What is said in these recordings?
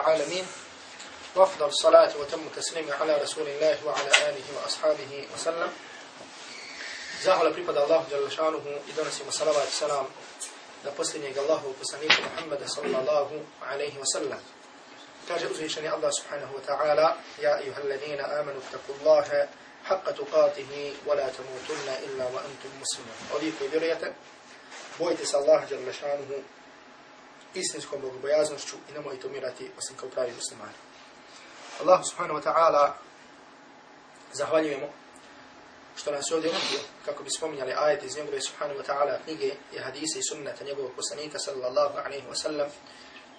العالمين. وأفضل الصلاة وتم تسليم على رسول الله وعلى آله وأصحابه وسلم. زاهل بريبد الله جل شأنه إذا سيما صلوة والسلام لبسلن يقال الله وقسانيك محمد صلى الله عليه وسلم. كاجة أزيشن الله سبحانه وتعالى يا أيها الذين آمنوا اتقوا الله حق تقاته ولا تموتن إلا وأنتم مسلمون. وذيكوا برية. بويتس الله جل شأنه istinskom bogobojaznošću i nemojte umirati osim kao pravi muslimani. Allah subhanahu wa ta'ala zahvaljujemo što nas ovdje uvidio kako bi spominjali ajete iz njegove subhanahu wa ta'ala knjige i hadise i sunnata njegovog poslanika sallallahu alaihi wa sallam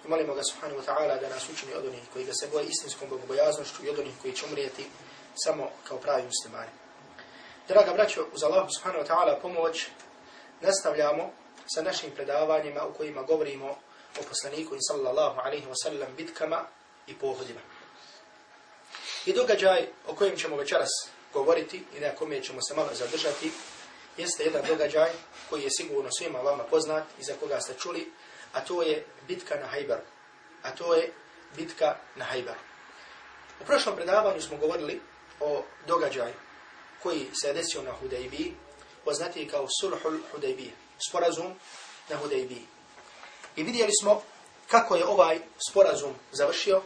i molimo ga subhanahu wa ta'ala da nas učini od onih koji ga se boje istinskom bogobojaznošću i od onih koji će umrijeti samo kao pravi muslimani. Draga braćo, uz Allah subhanahu wa ta'ala pomoć nastavljamo sa našim predavanjima u kojima govorimo o poslaniku i sallallahu alaihi wa sallam bitkama i pohodima. I događaj o kojem ćemo večeras govoriti i na kome ćemo se malo zadržati, jeste jedan događaj koji je sigurno svima vama poznat i za koga ste čuli, a to je bitka na Hajbaru. A to je bitka na Hajbaru. U prošlom predavanju smo govorili o događaju koji se desio na Hudejbiji, poznati kao Sulhul Hudejbije, sporazum na Hudejbiji. I vidjeli smo kako je ovaj sporazum završio,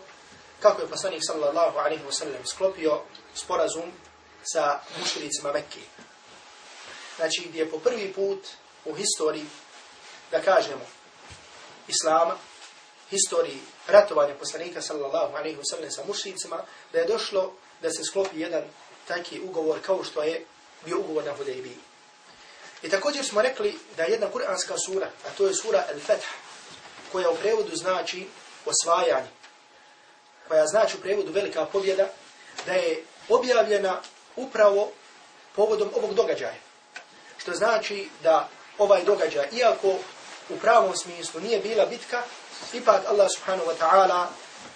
kako je poslanik sallallahu alaihi wa sallam sklopio sporazum sa mušricima Mekke. Znači, gdje je po prvi put u historiji, da kažemo, Islama, historiji ratovanja poslanika sallallahu alaihi wa sallam sa mušricima, da je došlo da se sklopi jedan taki ugovor kao što je bio ugovor na Hudejbiji. I također smo rekli da je jedna kuranska sura, a to je sura Al-Fatah, koja u prevodu znači osvajanje, koja znači u prevodu velika pobjeda, da je objavljena upravo povodom ovog događaja. Što znači da ovaj događaj, iako u pravom smislu nije bila bitka, ipak Allah subhanahu wa ta'ala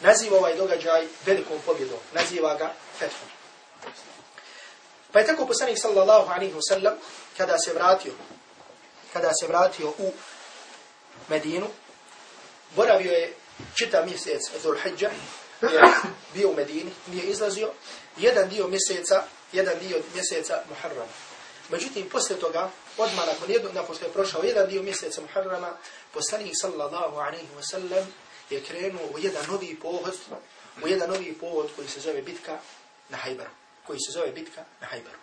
naziva ovaj događaj velikom pobjedom, naziva ga fethom. Pa je tako poslanik sallallahu alaihi wa sallam, kada se vratio, kada se vratio u Medinu, boravio je čitav mjesec Zulhidža, je bio u Medini, nije izlazio, jedan dio mjeseca, jedan dio mjeseca Muharrama. Međutim, posle toga, odmah nakon jednog, nakon što je prošao jedan dio mjeseca Muharrama, poslanik sallallahu alaihi wa sallam je krenuo u jedan novi pohod, u jedan novi pohod koji se zove bitka na Hajbaru. Koji se zove bitka na Hajbaru.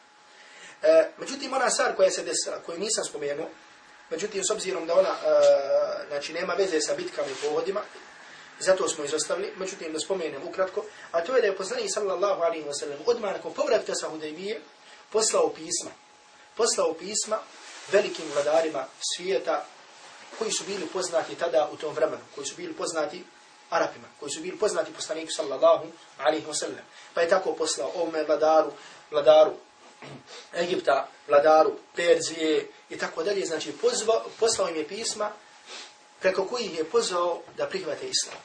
E, međutim, ona stvar koja se desila, koju nisam spomenuo, Međutim, s obzirom da ona uh, znači, nema veze sa bitkama i pohodima, zato smo izostavili, međutim, da spomenem ukratko, a to je da je poslanik sallallahu alaihi wa sallam odmah nakon povratka sa Hudejbije poslao pisma. Poslao pisma velikim vladarima svijeta koji su bili poznati tada u tom vremenu, koji su bili poznati Arapima, koji su bili poznati poslaniku sallallahu alaihi wa sallam. Pa je tako poslao ovome vladaru, vladaru Egipta, vladaru Perzije i tako dalje, znači pozvao, poslao im je pisma preko kojih je pozvao da prihvate islam.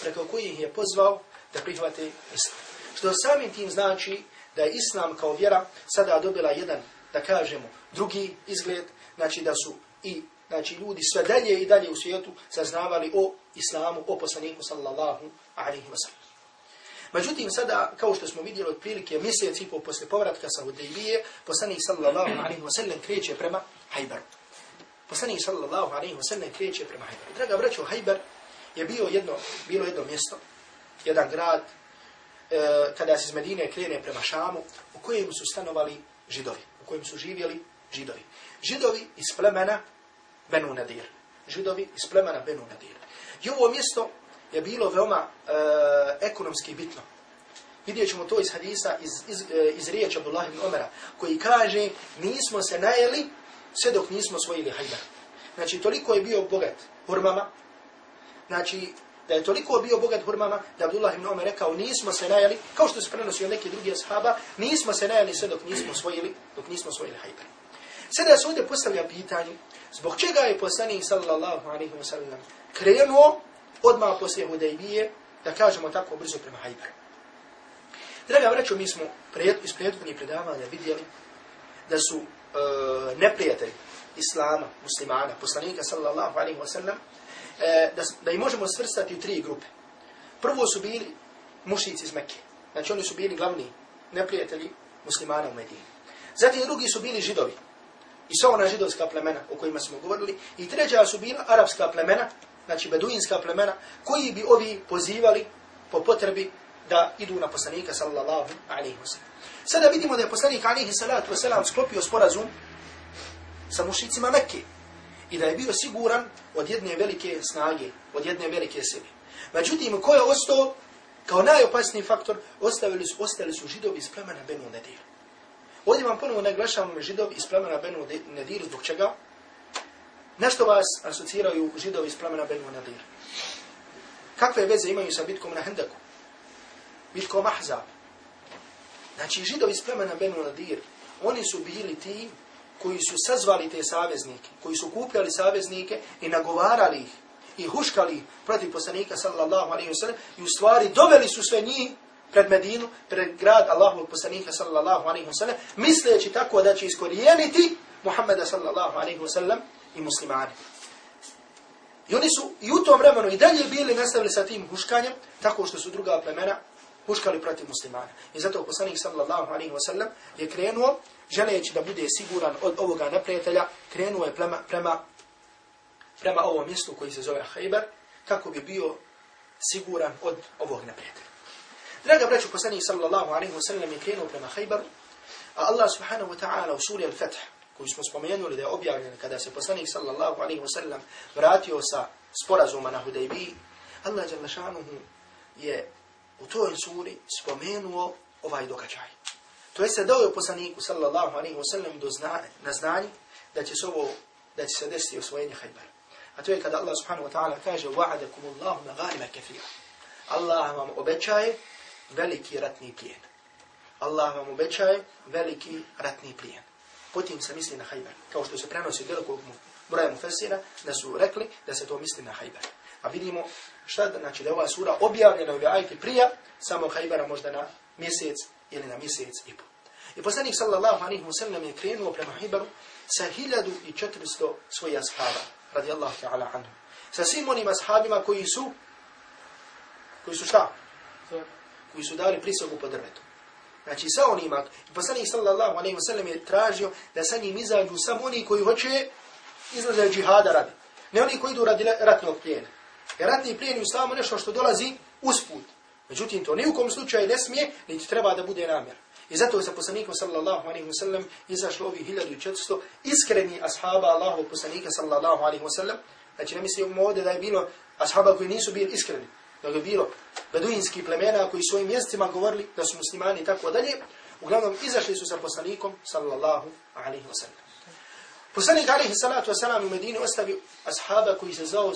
Preko kojih je pozvao da prihvate islam. Što samim tim znači da je islam kao vjera sada dobila jedan, da kažemo, drugi izgled, znači da su i znači ljudi sve dalje i dalje u svijetu saznavali o islamu, o poslaniku sallallahu alaihi wa sallam. Međutim, sada, kao što smo vidjeli od prilike mjesec i po posle povratka sa Hudejbije, poslanik sallallahu alaihi wa sallam kreće prema Hajbaru. Poslanik sallallahu alaihi wa sallam kreće prema Hajbaru. Draga braćo, Hajbar je bio jedno, bilo jedno mjesto, jedan grad, e, kada se iz Medine krene prema Šamu, u kojem su stanovali židovi, u kojem su živjeli židovi. Židovi iz plemena Benu Nadir. Židovi iz plemena Benu Nadir. I ovo mjesto je bilo veoma e, ekonomski bitno. Vidjet ćemo to iz hadisa, iz, iz, e, iz riječi Abdullah ibn Omera, koji kaže, nismo se najeli sve dok nismo svojili hajbar. Znači, toliko je bio bogat hurmama, znači, da je toliko bio bogat hurmama, da Abdullah ibn Omer rekao, nismo se najeli, kao što se prenosi od neki drugi ashaba, nismo se najeli sve dok nismo svojili, dok nismo svojili hajbar. Sada se ovdje postavlja pitanje, zbog čega je poslanik sallallahu alaihi wa sallam krenuo odmah poslije Hudejbije, da kažemo tako brzo prema Hajberu. Draga vraću, mi smo pred, iz prethodnih predavanja vidjeli da su e, neprijatelji Islama, muslimana, poslanika sallallahu alaihi wa sallam, e, da, da i možemo svrstati u tri grupe. Prvo su bili mušici iz Mekke. Znači oni su bili glavni neprijatelji muslimana u Medini. Zatim drugi su bili židovi. I sva ona židovska plemena o kojima smo govorili. I treća su bila arapska plemena, znači beduinska plemena, koji bi ovi pozivali po potrebi da idu na poslanika sallallahu alaihi wa sallam. Sada vidimo da je poslanik alaihi salatu wa sallam sklopio sporazum sa mušicima Mekke i da je bio siguran od jedne velike snage, od jedne velike sebe. Međutim, ko je ostao kao najopasniji faktor, ostavili su, ostali su židovi iz plemena Benu Nedir. Ovdje vam ponovo naglašavamo židovi iz plemena Benu Nedir, zbog čega? Nešto vas asociraju židovi iz plemena Benu Nedir. Kakve veze imaju sa bitkom na Hendeku? Bitkom Ahzab. Znači, židovi iz plemena Benu Nadir, oni su bili ti koji su sazvali te saveznike, koji su kupljali saveznike i nagovarali ih i huškali protiv poslanika sallallahu alaihi wa sallam i u stvari doveli su sve njih pred Medinu, pred grad Allahovog poslanika sallallahu alaihi wa sallam, misleći tako da će iskorijeniti Muhammeda sallallahu alaihi wa sallam i muslimani. I oni su i u tom vremenu i dalje bili nastavili sa tim huškanjem, tako što su druga plemena huškali protiv muslimana. I zato poslanik sallallahu alaihi wa sallam je krenuo, želeći da bude siguran od ovoga neprijatelja, krenuo je prema, prema prema ovom mjestu koji se zove Hajber, kako bi bio siguran od ovog neprijatelja. Draga braću, poslanik sallallahu alaihi wa sallam je krenuo prema Hajberu, a Allah subhanahu wa ta'ala u suri Al-Fatih, koju smo spomenuli da je objavljen kada se poslanik sallallahu alaihi wa sallam vratio sa sporazuma na Hudaybi, Allah je u toj suri spomenuo ovaj događaj. To je se dao je poslaniku sallallahu alaihi wa sallam do zna, na znanje da će se ovo da će se desiti osvojenje Hajbera. A to je kada Allah subhanahu wa ta'ala kaže وَعَدَكُمُ اللَّهُ مَغَانِمَ كَثِيرًا Allah vam obećaje veliki ratni plijen. Allah vam obećaje veliki ratni plijen. Potim se misli na Hajber. Kao što se prenosi velikog broja mufesira, da su rekli da se to misli na Hajber. A vidimo šta znači da je ova sura objavljena u ajti prija samo Hajbara možda na mjesec ili na mjesec i pol. I poslanik sallallahu alaihi wa sallam je krenuo prema Hajbaru sa 1400 svojih ashaba radijallahu ta'ala anhu. Sa svim onim ashabima koji su, koji su šta? Koji su dali prisogu po drvetu. Znači sa onima, poslanik sallallahu alaihi wa sallam je tražio da sa njim izađu samo oni koji hoće izlaze džihada radi. Ne oni koji idu radi ratnog plijena. Jer ratni plijen je samo nešto što dolazi usput. Međutim, to ni u kom slučaju ne smije, niti treba da bude namjer. I zato je sa poslanikom sallallahu alaihi wa sallam izašlo ovih 1400 iskreni ashaba Allahu poslanika sallallahu alaihi wa sallam. Znači ne mislimo ovdje da je bilo ashaba koji nisu bili iskreni. Da je bilo beduinski plemena koji svojim mjestima govorili da su muslimani i tako dalje. Uglavnom izašli su sa poslanikom sallallahu alaihi wa sallam. Poslanik alaihi salatu wa sallam u Medini ostavio ashaba koji se zao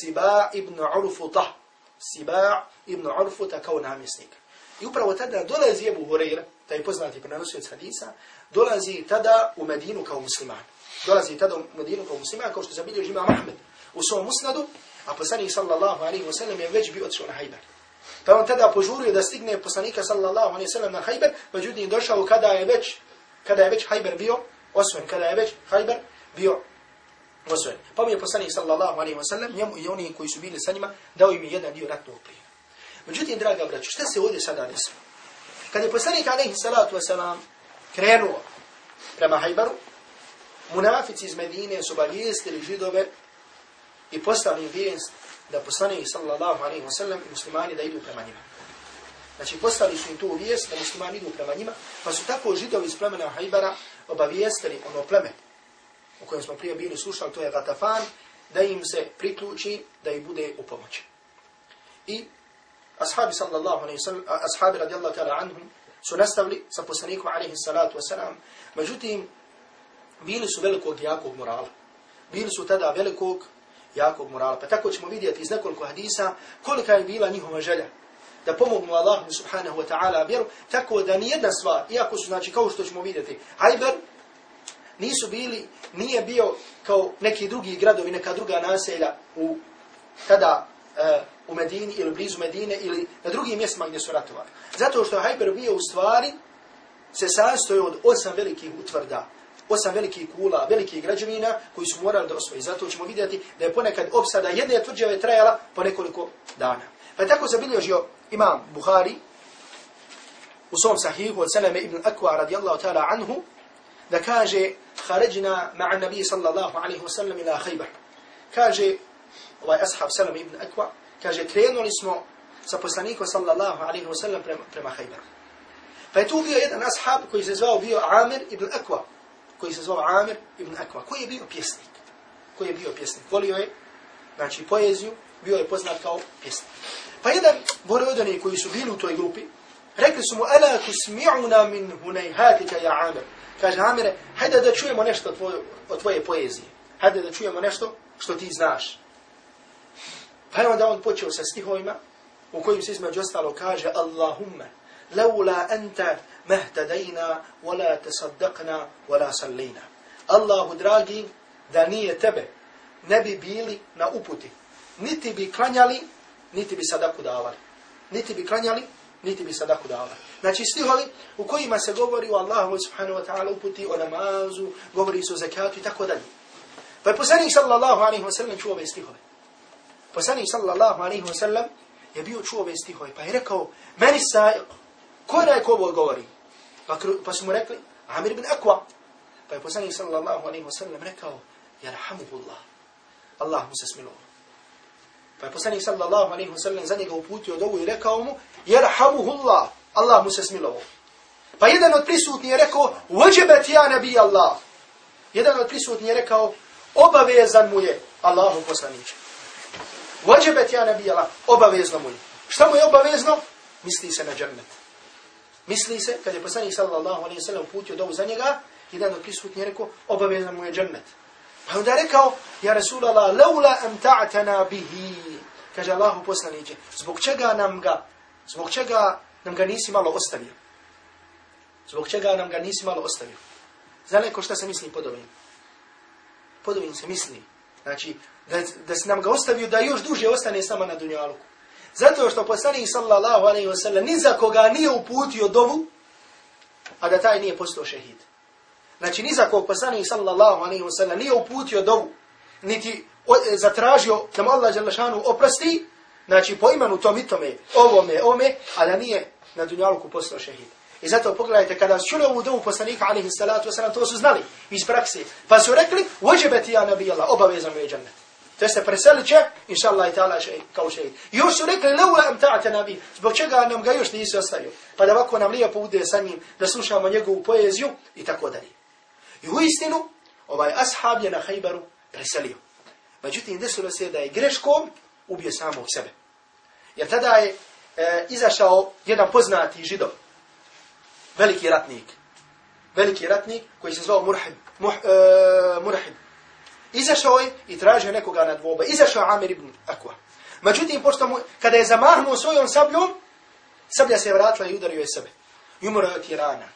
Siba ibn Urfuta. Siba ibn Urfuta kao namjesnika. I upravo tada dolazi Ebu Hureyre, taj poznati prenosioc hadisa, dolazi tada u Medinu kao musliman. Dolazi tada u Medinu kao musliman, kao što zabilježi imam Ahmed u svom musnadu, a poslanik sallallahu alaihi wa sallam je već bio odšao na Hajber. Pa on tada požurio da stigne poslanika sallallahu alaihi wa sallam na Hajber, međutim došao kada je već, kada je već Hajber bio osvojen, kada je već Hajber bio osvojen. Pa mi je poslanik sallallahu alaihi wa sallam, njemu i oni koji su bili sa njima, dao im jedan dio ratnog plijena. Međutim, draga braću, šta se ovdje sada desilo? Kad je poslanik alaihi salatu wasalam krenuo prema Hajbaru, munafici iz Medine su obavijestili židove i postavili vijest da poslanik sallallahu alaihi wasallam i muslimani da idu prema njima. Znači, postali su im tu vijest da muslimani idu prema njima, pa su tako židovi iz plemena Hajbara obavijestili ono pleme u kojem smo prije bili slušali, to je Gatafan, da im se priključi, da im bude u pomoći. I ashabi sallallahu alaihi sallam, ashabi radijallahu ta'ala anhum, su nastavili sa poslanikom alaihi salatu wasalam, međutim, bili su velikog jakog morala. Bili su tada velikog jakog morala. Pa tako ćemo vidjeti iz nekoliko hadisa kolika je bila njihova želja da pomognu Allahu subhanahu wa ta'ala vjeru, tako da nijedna stvar, iako su, znači, kao što ćemo vidjeti, Hajber, nisu bili, nije bio kao neki drugi gradovi, neka druga naselja u tada uh, u Medini ili blizu Medine ili na drugim mjestima gdje su ratovali. Zato što Hajber bio u stvari se sastoji od osam velikih utvrda, osam velikih kula, velikih građevina koji su morali da osvoji. Zato ćemo vidjeti da je ponekad opsada jedne tvrđave trajala po nekoliko dana. Pa tako zabilježio imam Buhari u svom sahihu od Seleme ibn Akwa radijallahu ta'ala anhu da kaže kharajna ma'a nabi sallallahu alaihi wasallam ila khaybar. Kaže ovaj ashab Salame ibn Akwa kaže krenuli smo sa poslanikom sallallahu alaihi wasallam prema, prema Khaybaru. Pa je tu bio jedan ashab koji se zvao bio Amir ibn Akwa, koji se zvao Amir ibn Akwa, koji je bio pjesnik. Koji je bio pjesnik. Volio je, znači, poeziju, bio je poznat kao pjesnik. Pa jedan borodani koji su bili u toj grupi, rekli su mu, ala tusmi'una min hunayhatika ja Amir. Kaže Amire, hajde da čujemo nešto tvoj, tvoje, od tvoje poezije. Hajde da čujemo nešto što ti znaš. Pa je onda on počeo sa stihovima, u kojim se između ostalo kaže Allahumma, laula anta mahtadajna, wala tasaddaqna, wala sallina. Allahu dragi, da nije tebe, ne bi bili na uputi. Niti bi klanjali, niti bi sadaku davali. Niti bi klanjali, niti bi sadaku dala. Znači stihovi u kojima se govori o Allahu subhanahu wa ta'ala uputi, o namazu, govori se o zakatu i tako dalje. Pa je poslanik sallallahu alaihi wa sallam čuo ove stihove. Poslanik sallallahu alaihi wa sallam je bio čuo ove stihove, pa je rekao, meni sa'iq, ko je neko ovo govori? Pa, pa su mu rekli, Amir ibn Akwa. Pa je poslanik sallallahu alaihi wa sallam rekao, jarhamuhullah, Allah mu se smilovao. Pa je poslanik sallallahu alaihi wa sallam za njega uputio dovu i rekao mu, jarhamuhullah, Allah mu se smilovao. Pa jedan od prisutnih je rekao, vođebet ja nebi Allah. Jedan od prisutnih je rekao, obavezan mu je Allahu poslaniče. Vođebet ja nebi Allah, obavezno mu je. Šta mu je obavezno? Misli se na džennet. Misli se, kad je poslanik sallallahu alaihi sallam putio dovu za njega, jedan od prisutnih je rekao, obavezan mu je džennet. Pa onda je rekao, ja Rasulallah, laula amt'atana bihi. Kaže Allahu poslaniće, zbog čega nam ga, zbog čega nam ga nisi malo ostavio? Zbog čega nam ga nisi malo ostavio? Zna neko šta se misli pod ovim? Pod ovim se misli. Znači, da, da se nam ga ostavio da još duže ostane sama na dunjaluku. Zato što poslanik sallallahu alaihi wa sallam ni za koga nije uputio dovu, a da taj nije postao šehid. Znači, ni za kog poslanik sallallahu alaihi wa sallam nije uputio dovu, niti o, e, zatražio da mu Allah Đalešanu oprosti, znači po imenu tom i tome, ovome, ome, a da nije na dunjaluku postao šehid. I zato pogledajte, kada su čuli ovu dovu poslanika, alaihi salatu wasalam, to su znali iz prakse. Pa su rekli, vođebeti ja nabi Allah, obavezan je džennet. To se preselit će, inša Allah i ta'ala še, kao šehid. I još su rekli, leula am ta'ate nabi, zbog čega nam ga još nisi ostavio. Pa da ovako nam lijepo bude sa njim, da slušamo njegovu poeziju i tako dalje. I u istinu, ovaj ashab je na hajbaru preselio. Međutim, desilo se da je greškom ubio samog sebe. Jer tada je e, izašao jedan poznati židov, veliki ratnik, veliki ratnik koji se zvao Murhib, muh, e, Murhib. Izašao je i tražio nekoga na dvoba. Izašao Amir ibn Akwa. Međutim, pošto mu, kada je zamahnuo svojom sabljom, sablja se je vratila i udario je sebe. I umro je od tirana.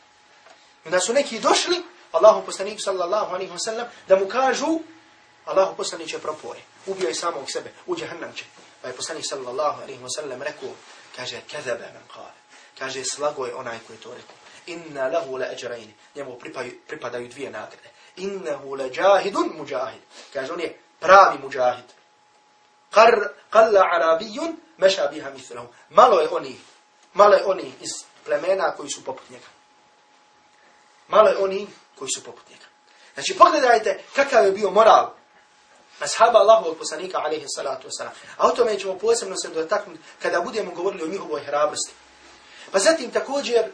I onda su neki došli, Allahu poslaniku sallallahu alaihi wa sallam, da mu kažu, Allahu poslanik će propore. Ubio je samog sebe, u džahannam će. Pa je poslanik sallallahu alaihi wa sallam rekao, kaže, kezebe men kale. Kaže, slago je onaj koji to rekao. Inna lahu la ajrajni. Njemu pripadaju dvije nagrade. Innahu la jahidun mujahid. Kaže, on je pravi mujahid. Qar, qalla arabijun meša biha mithlahu. Malo je oni, malo je oni iz plemena koji su poput njega. Malo je oni koji su poput njega. Znači, pogledajte kakav je bio moral ashaba Allahovog poslanika, alaihi salatu wasalam. A o tome ćemo posebno se dotaknuti kada budemo govorili o njihovoj hrabrosti. Pa zatim također,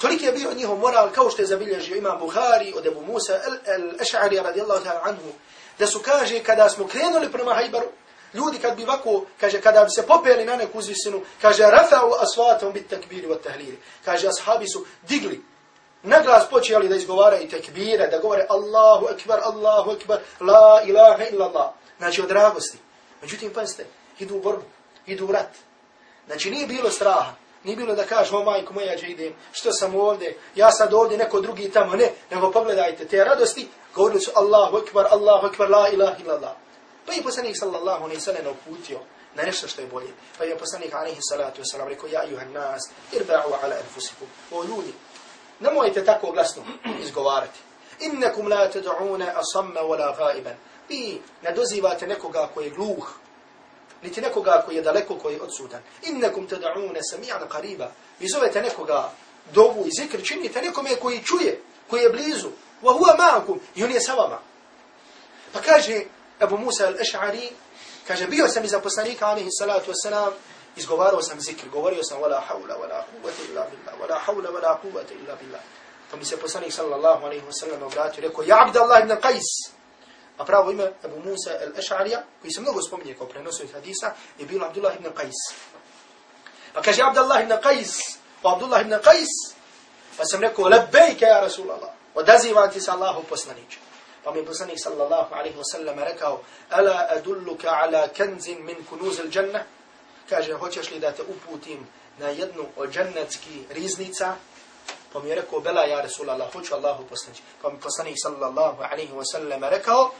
toliko je bio njihov moral, kao što je zabilježio imam Buhari od Ebu Musa al-Ash'ari radijallahu ta'ala anhu, da su kaže, kada smo krenuli prema Hajbaru, ljudi kad bi ovako, kaže, kada bi se popeli na neku uzvisinu, kaže, rafa'u asvatom bit takbiri wa tahliri. Kaže, ashabi su digli naglas počeli da izgovaraju tekbire, da govore Allahu ekber, Allahu ekber, la ilaha illallah. Znači od dragosti. Međutim, pazite, idu u borbu, idu u rat. Znači nije bilo straha, nije bilo da kaže, o majko moja, ja idem, što sam ovdje, ja sad ovdje, neko drugi tamo, ne, nego pogledajte te radosti, govorili su Allahu ekber, Allahu ekber, la ilaha illallah. Pa i poslanik sallallahu alaihi sallam uputio na nešto što je bolje. Pa je poslanik alaihi salatu wasalam rekao, ja juhan nas, irba'u ala anfusikum. O ljudi, Nemojte tako glasno izgovarati. Innakum la tad'una asamma wala ghaiban. Vi ne dozivate nekoga koji je gluh, niti nekoga koji je daleko, koji je odsutan. Innakum tad'una sami'an qariba. Vi zovete nekoga dovu i zikr, činite nekome koji čuje, koji je blizu. Wa huwa ma'akum. I on je sa vama. Pa kaže Abu Musa al-Ash'ari, kaže, bio sam iza poslanika, alaihi salatu wasalam, izgovarao sam zikr, govorio sam, wala hawla, wala kuvvete illa billah, wala hawla, wala kuvvete illa billah. Pa mi se poslanik sallallahu alaihi wasallam obratio, rekao, ja Abdallah ibn Qais, A pravo ime Abu Musa al-Ash'arija, koji se mnogo spominje kao prenosio hadisa, je bilo Abdullah ibn Qais. Pa kaže Abdullah ibn Qais, o Abdullah ibn Qais, pa sam rekao, lebejke ja Rasulallah, odazivam ti se Allahu. Pa mi poslanik sallallahu alaihi wasallam rekao, ala adulluka ala kenzin min kunuz il džanna, kaže, hoćeš li da te uputim na jednu od džennetski riznica, Pa mi je rekao, bela ja Rasulallah, hoću Allahu poslanić. Pa mi poslanik sallallahu alaihi wa sallam rekao,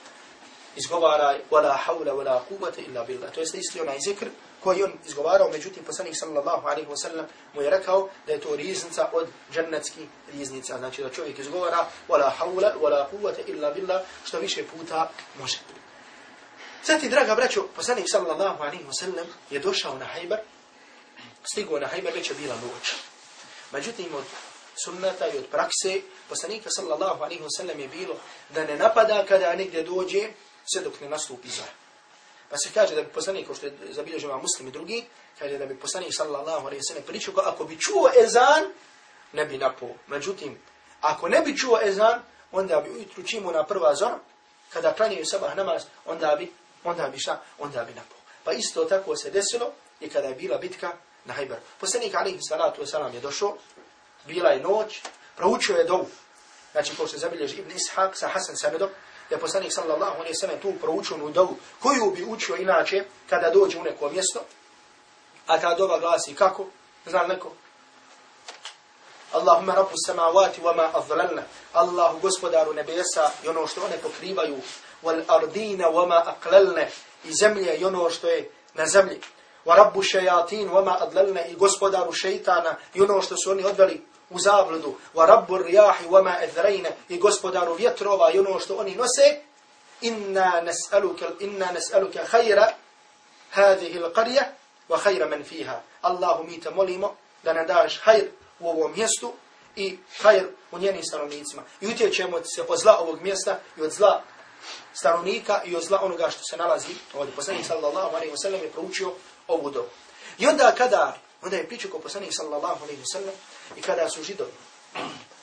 izgovaraj, wala hawla, wala kuvvete illa billah. To jeste isti onaj zikr koji on izgovarao, međutim poslanik sallallahu alaihi wa sallam mu je rekao da je to riznica od džennetskih riznica. Znači da čovjek izgovara, wala hawla, wala kuvvete illa billah, što više puta može. Zatim, draga braćo, poslanik sallallahu alaihi wa sallam je došao na hajbar, stiguo na hajbar, već je bila noć. Međutim, od sunnata i od prakse poslanika sallallahu alaihi wa sallam je bilo da ne napada kada negdje dođe sve dok ne nastupi zora. Pa se kaže da bi poslanik, što je zabilježio muslim i drugi, kaže da bi poslanik sallallahu alaihi wa sallam pričao ako bi čuo ezan, ne bi napao. Međutim, ako ne bi čuo ezan, onda bi ujutru čimo na prva zora, kada klanjaju sabah namaz, onda bi, onda bi šta, onda bi napao. Pa isto tako se desilo i kada je bila bitka na Hajberu. Poslanik alaihi salatu wa je došao, bila je noć, proučio je dovu. Znači, ko se zabilježi Ibn Ishaq sa Hasan Samedom, je poslanik sallallahu alaihi sallam tu proučio u dovu, koju bi učio inače kada dođe u neko mjesto, a ta dova glasi kako? Zna neko? Allahumma rabu samavati wa ma azlalna. Allahu gospodaru nebesa i ono što one pokrivaju, wal ardina wa ma aqlalne i zemlje i ono što je na zemlji. Wa rabbu šajatin wa ma adlalna i gospodaru šeitana i ono što su oni odveli u zabludu, wa rabbu rijahi wa ma edhrejne, i gospodaru vjetrova, i ono što oni nose, inna nes'aluka, inna nes'aluka hajra wa hajra men fiha. Allahu mi te molimo da nam daš hajr u ovom mjestu i hajr u njenim stanovnicima. I utječemo se od zla ovog mjesta i od zla stanovnika i od zla onoga što se nalazi ovdje. Poslanik sallallahu alaihi wa sallam je proučio ovu dobu. I onda kada, onda je pričao ko poslanik sallallahu alaihi wa sallam, I kada su židovi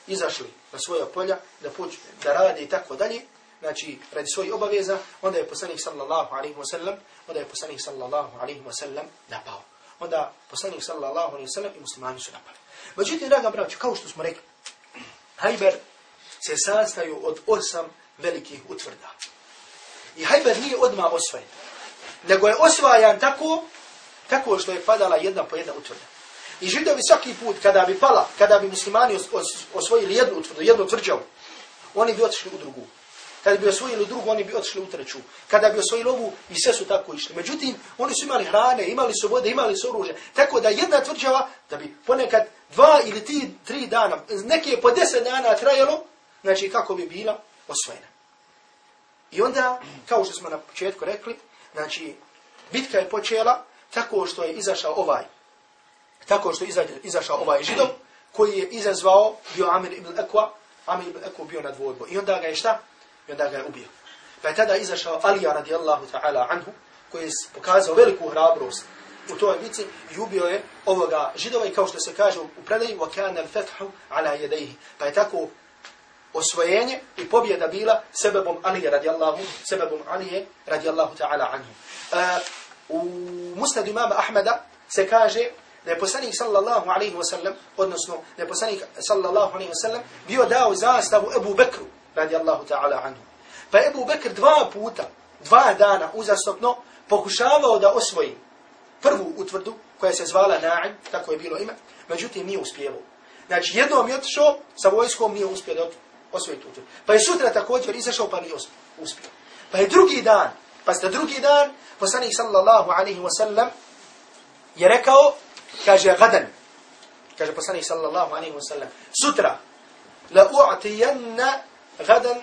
izašli na svoja polja da puć, da rade i tako dalje, znači radi svojih obaveza, onda je poslanik sallallahu alaihi wa sallam, onda je poslanik sallallahu alaihi wa sallam napao. Onda poslanik sallallahu alaihi wa sallam i muslimani su napali. Međutim, draga braću, kao što smo rekli, Hajber se sastaju od osam velikih utvrda. I Hajber nije odmah osvojen, nego je osvajan tako, tako što je padala jedna po jedna utvrda. I židovi svaki put kada bi pala, kada bi muslimani osvojili jednu utvrdu, jednu tvrđavu, oni bi otišli u drugu. Kada bi osvojili drugu, oni bi otišli u treću. Kada bi osvojili ovu, i sve su tako išli. Međutim, oni su imali hrane, imali su vode, imali su oružje. Tako da jedna tvrđava, da bi ponekad dva ili tri, tri dana, neki je po deset dana trajalo, znači kako bi bila osvojena. I onda, kao što smo na početku rekli, znači, bitka je počela tako što je izašao ovaj tako što iza, izašao ovaj židov, koji je izazvao, bio Amir ibn Ekwa, Amir ibn Ekwa bio na dvojbu. I onda ga je šta? I onda ga je ubio. Pa je tada izašao Alija radijallahu ta'ala anhu, koji je pokazao veliku hrabrost u toj bici i ubio je ovoga židova i kao što se kaže u predaji, وَكَانَ الْفَتْحُ عَلَى يَدَيْهِ Pa je tako osvojenje i pobjeda bila sebebom Alije radijallahu, sebebom Alije radijallahu ta'ala anhu. Uh, u musnadu imama Ahmeda se kaže da je poslanik sallallahu alaihi wa sallam, odnosno da je poslanik sallallahu alaihi wa sallam bio dao zastavu Ebu Bekru, radi Allahu ta'ala anhu. Pa Ebu Bekr dva puta, dva dana uzastopno, pokušavao da osvoji prvu utvrdu, koja se zvala Na'im, tako je bilo ime, međutim nije uspjevao. Znači jednom je otišao, sa vojskom nije uspio da osvoji tu utvrdu. Pa je sutra također izašao, pa nije uspio. Pa je drugi dan, pa ste drugi dan, poslanik sallallahu alaihi wa sallam je rekao, kaže gadan, kaže poslanik sallallahu alaihi wa sallam, sutra, la u'tijanna غدا.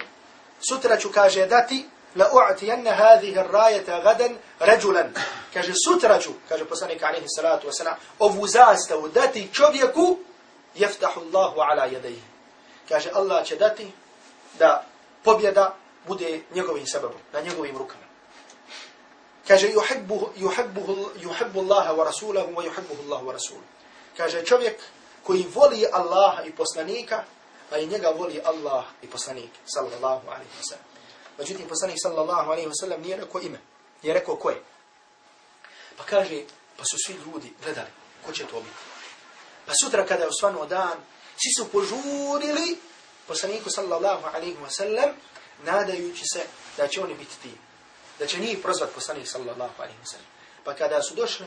سترة كاجي داتي لا لأعطينا هذه الراية غدا رجلا. كاجي سترة كاجي بسانيك عليه الصلاة والسلام أفوزاز داتي چوبيكو يفتح الله على يديه. كاجي الله چداتي دا بوبيدا بودي نيقوين سببه دا نيقوين ركما كاجي يحبه, يحبه, يحب الله ورسوله ويحبه الله ورسوله. كاجي چوبيك كوي ولي الله إي بسانيكا pa i njega voli Allah i poslanik sallallahu alejhi ve sellem Međutim, poslanik sallallahu alaihi wa sallam nije rekao ime. Nije rekao ko je. Pa kaže, pa su svi ljudi gledali, ko će to biti. Pa sutra kada je osvanuo dan, svi su požurili poslaniku sallallahu alaihi wa sallam, nadajući se da će oni biti ti. Da će njih prozvat poslanik sallallahu alaihi wa sallam. Pa kada su došli,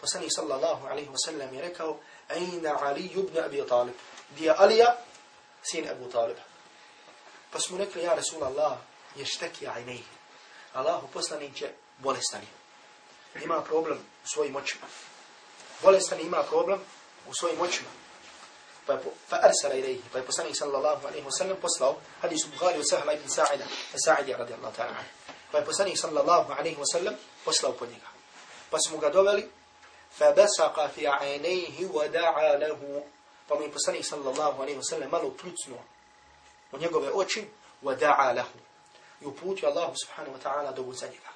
poslanik sallallahu alaihi wa sallam je rekao, Aina Ali ibn Abi Talib. Dija Alija, sin Abu Taliba. Pa smo rekli, ja Rasulallah, ješteki ajnej. Allahu poslaniće bolestan je. Ima problem u svojim očima. Bolestan ima problem u svojim očima. Pa je arsala ilaihi. Pa je poslanik sallallahu alaihi wa sallam poslao hadisu Bukhari od sahla ibn Sa'ida. Sa'idi radijallahu ta'ala. Pa je poslanik sallallahu alaihi wa sallam poslao po njega. Pa smo ga doveli fi ajnejhi wa da'a lahu. Pa mi je poslanik sallallahu alaihi wa sallam malo plucnuo u njegove oči wa da'a lahu. i uputio Allahu subhanahu wa ta'ala dobu za njega.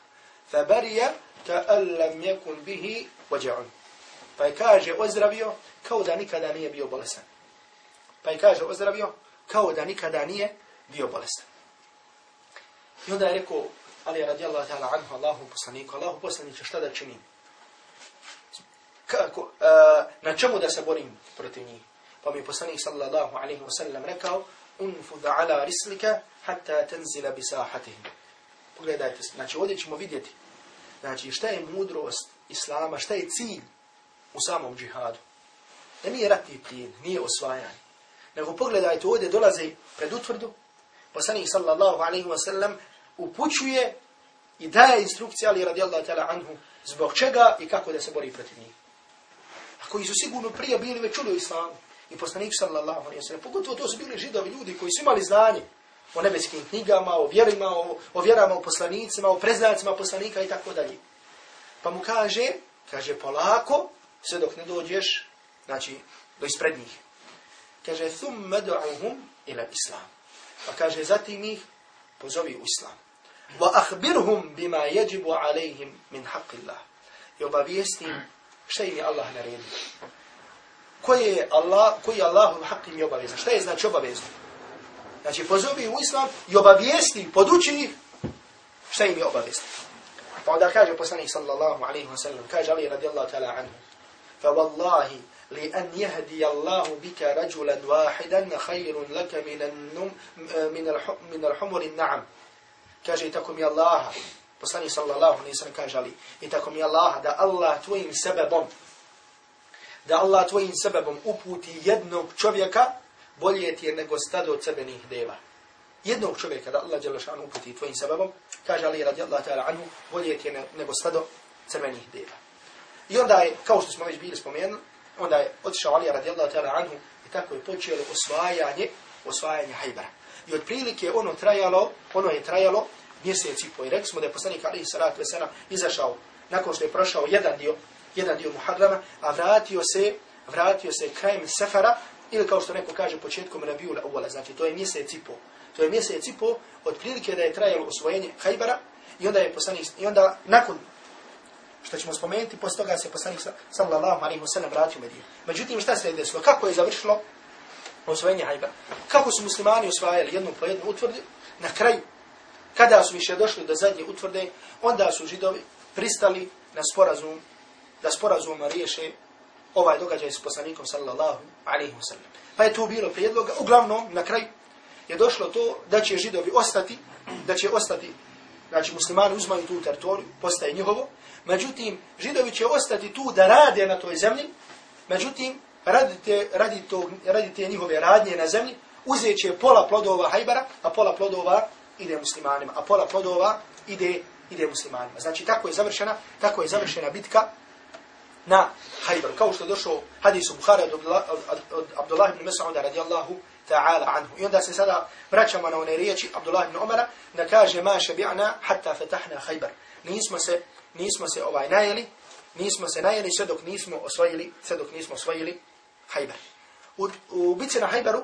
Fabarija ta'allam yakun bihi wađa'un. Pa je kaže ozdravio kao da nikada nije bio bolesan. Pa je kaže ozdravio kao da nikada nije bio bolesan. I onda je rekao Ali radijallahu ta'ala anhu Allahu poslaniku, Allahu poslaniku šta da činim? Kako, uh, na čemu da se borim protiv njih? Pa mi poslanik sallallahu alaihi wa sallam rekao, unfudha ala rislika hatta tenzila bisahatihim. Pogledajte, znači ovdje ćemo vidjeti znači šta je mudrost Islama, šta je cilj u samom džihadu. Da nije ratni plijen, nije osvajanje. Nego pogledajte, ovdje dolaze pred utvrdu, poslanik sallallahu alaihi wa sallam upućuje i daje instrukcije ali radijallahu ta'ala anhu zbog čega i kako da se bori protiv njih. A koji su sigurno prije bili već čuli o islamu i poslanik sallallahu alaihi ve sallam, pogotovo to su bili židovi ljudi koji su imali znanje, o nebeskim knjigama, o vjerima, o, o vjerama, o poslanicima, o preznacima poslanika i tako dalje. Pa mu kaže, kaže polako, sve dok ne dođeš, znači, do ispred njih. Kaže, thum medu'uhum ila islam. Pa kaže, zatim ih pozovi u islam. Wa ahbirhum bima yajibu alayhim min haqqillah. I obavijestim šta im je Allah naredio. Koji je Allah, koji je Allahu haqq im je obavezan? Šta je znači obavezno? Znači, pozovi u islam i obavijesti, poduči ih šta im je obavijesti. Pa onda kaže poslanik sallallahu alaihi wa sallam, kaže Ali radijallahu ta'ala anhu, fa wallahi li an yahdi Allahu bika rajulan wahidan khayrun laka min al-humur an-na'am. Kaže tako mi Allah, poslanik sallallahu alaihi wa sallam kaže Ali, i tako mi Allah da Allah tvojim sebebom da Allah tvojim sebebom uputi jednog čovjeka bolje ti je nego stado crvenih deva. Jednog čovjeka da Allah dželle šanu uputi tvojim sebebom, kaže Ali radijallahu ta'ala anhu, bolje ti je nego stado crvenih deva. I onda je, kao što smo već bili spomenuli, onda je otišao Ali radijallahu ta'ala anhu i tako je počelo osvajanje, osvajanje Hajbara. I otprilike ono trajalo, ono je trajalo mjeseci i po. I rekli smo da je poslanik Ali salatu vesena izašao nakon što je prošao jedan dio, jedan dio Muharrama, a vratio se, vratio se krajem Sefara, ili kao što neko kaže početkom Rabiula Uvala, znači to je mjesec i po. To je mjesec i po otprilike da je trajalo osvojenje Hajbara i onda je poslanik i onda nakon što ćemo spomenuti, posle toga se poslanik sallallahu alejhi ve sellem vratio u Medinu. Međutim šta se desilo? Kako je završilo osvojenje Hajbara? Kako su muslimani osvajali jednu po jednu utvrdu na kraju kada su više došli do zadnje utvrde, onda su židovi pristali na sporazum da sporazum riješe ovaj događaj s poslanikom sallallahu alaihi wasallam. Pa je tu bilo prijedloga. Uglavnom, na kraju je došlo to da će židovi ostati, da će ostati, znači muslimani uzmaju tu teritoriju, postaje njihovo. Međutim, židovi će ostati tu da rade na toj zemlji. Međutim, radite, radite, radite njihove radnje na zemlji, uzet će pola plodova hajbara, a pola plodova ide muslimanima, a pola plodova ide ide muslimanima. Znači tako je završena, tako je završena bitka na Hajber. Kao što je došao hadis u Bukhari od, od, od Abdullah ibn Mas'uda radijallahu ta'ala anhu. I onda se sada vraćamo na one riječi Abdullah ibn Umara da kaže ma šabi'na hatta fetahna Khaybar. Nismo se nismo se ovaj najeli, nismo se najeli sve dok nismo osvojili, sve dok nismo osvojili Khaybar. U, u bitci na Khaybaru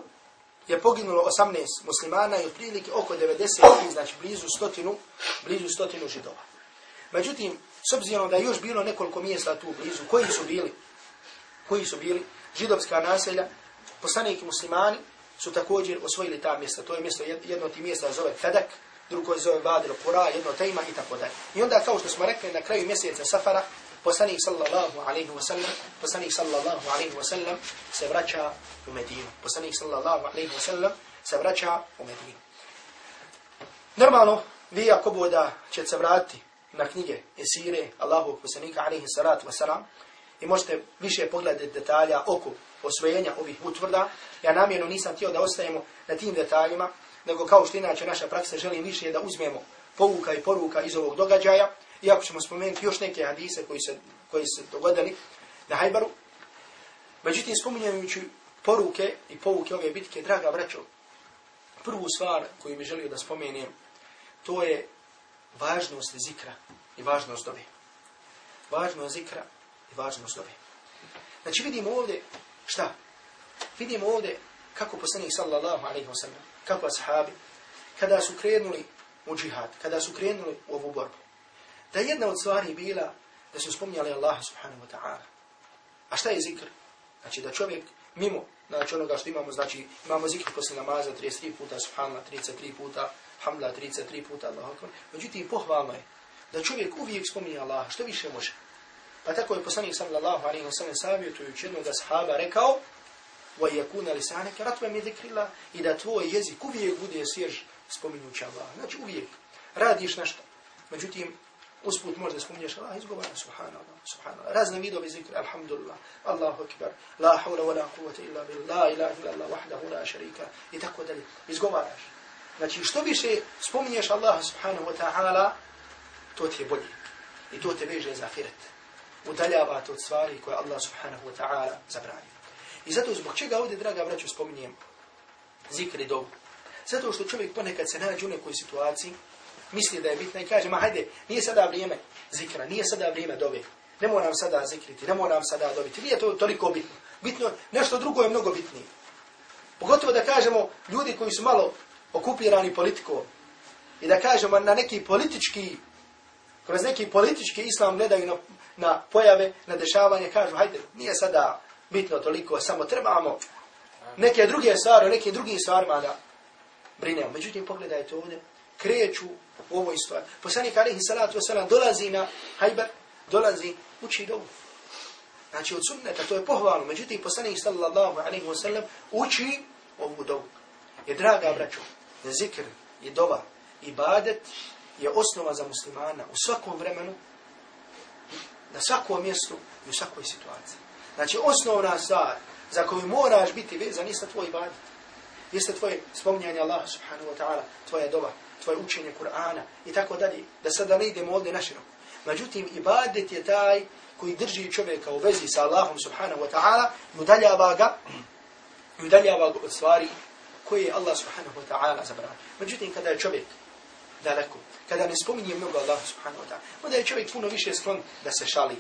je poginulo 18 muslimana i otprilike oko 90, znači blizu stotinu, blizu stotinu židova. Međutim, s obzirom da je još bilo nekoliko mjesta tu blizu, koji su bili, koji su bili židovska naselja, poslanik muslimani su također osvojili ta mjesta. To je mjesto, jedno od tih mjesta zove Fedak, drugo zove Badr, Pura, jedno Tejma i tako dalje. I onda kao što smo rekli na kraju mjeseca Safara, poslanik sallallahu alaihi wa sallam, poslanik sallallahu alaihi wa sallam se vraća u Medinu. Poslanik sallallahu alaihi wa sallam se vraća u Medinu. Normalno, vi ako boda ćete se vratiti na knjige Esire, Allahu poslanika alaihi salatu wasalam i možete više pogledati detalja oko osvojenja ovih utvrda. Ja namjerno nisam htio da ostajemo na tim detaljima, nego kao što inače naša praksa želim više da uzmemo povuka i poruka iz ovog događaja, iako ćemo spomenuti još neke hadise koji se, koji se dogodili na Hajbaru. Međutim, spominjajući poruke i povuke ove bitke, draga braćo, prvu stvar koju mi želio da spomenem, to je važnost zikra i važnost dobe. Važnost zikra i važnost dobe. Znači vidimo ovdje šta? Vidimo ovdje kako poslanik sallallahu alaihi wa sallam, kako ashabi, kada su krenuli u džihad, kada su krenuli u ovu borbu, da jedna od stvari bila da su spominjali Allah subhanahu wa ta'ala. A šta je zikr? Znači da čovjek mimo znači onoga što imamo, znači imamo zikr posle namaza 33 puta subhanallah, 33 puta hamla, 33 puta Allah akbar. Međutim, pohvalno je da čovjek uvijek spominje Allah, što više može. Pa tako je poslanik sallallahu alaihi wa sallam savjetujući jednog ashaba rekao وَيَكُونَ لِسَانَكَ رَتْوَ مِ ذِكْرِ اللَّهِ I da tvoj jezik uvijek bude svjež spominjući Allah. Znači uvijek radiš nešto. Međutim, usput možda spominješ Allah, izgovara subhanallah, subhanallah. Razne vidove zikre, alhamdulillah, Allahu akbar, la hawla wa la quvata illa billah, la ilaha illa Allah, wahdahu la sharika, i tako dalje. Izgovaraš. Znači, što više spominješ Allah subhanahu wa ta'ala, to ti je bolje. I to te veže za ahiret udaljava od stvari koje Allah subhanahu wa ta'ala zabranio. I zato zbog čega ovdje, draga braću, spominjem zikri dobu. Zato što čovjek ponekad se nađe u nekoj situaciji, misli da je bitna i kaže, ma hajde, nije sada vrijeme zikra, nije sada vrijeme dove. Ne moram sada zikriti, ne moram sada dobiti. Nije to toliko bitno. Bitno, nešto drugo je mnogo bitnije. Pogotovo da kažemo ljudi koji su malo okupirani politikom i da kažemo na neki politički, kroz neki politički islam gledaju na na pojave, na dešavanje, kažu, hajde, nije sada bitno toliko, samo trebamo neke druge stvari, neke drugi stvarima da brinemo. Međutim, pogledajte ovdje, kreću u ovoj stvari. Poslanik alihi salatu wasalam dolazi na hajber, dolazi, uči dovu. Znači, od sunneta, to je pohvalno. Međutim, poslanik sallallahu alaihi wasalam uči ovu dovu. Je draga, braćo, zikr, i dova, ibadet, je osnova za muslimana u svakom vremenu, na svakom mjestu i u svakoj situaciji. Znači, osnovna stvar za koju moraš biti vezan jeste tvoj ibadet. Jeste tvoje spominjanje Allaha subhanahu wa ta'ala, tvoja dova, tvoje učenje Kur'ana i tako dalje. Da sada ne idemo ovdje naširoko. Međutim, ibadet je taj koji drži čovjeka u vezi sa Allahom subhanahu wa ta'ala i udaljava ga, i udaljava ga od stvari koje je Allah subhanahu wa ta'ala zabranio. Međutim, kada je čovjek daleko, kada ne spominje mnogo Allah subhanahu wa ta'ala, onda je čovjek puno više sklon da se šali.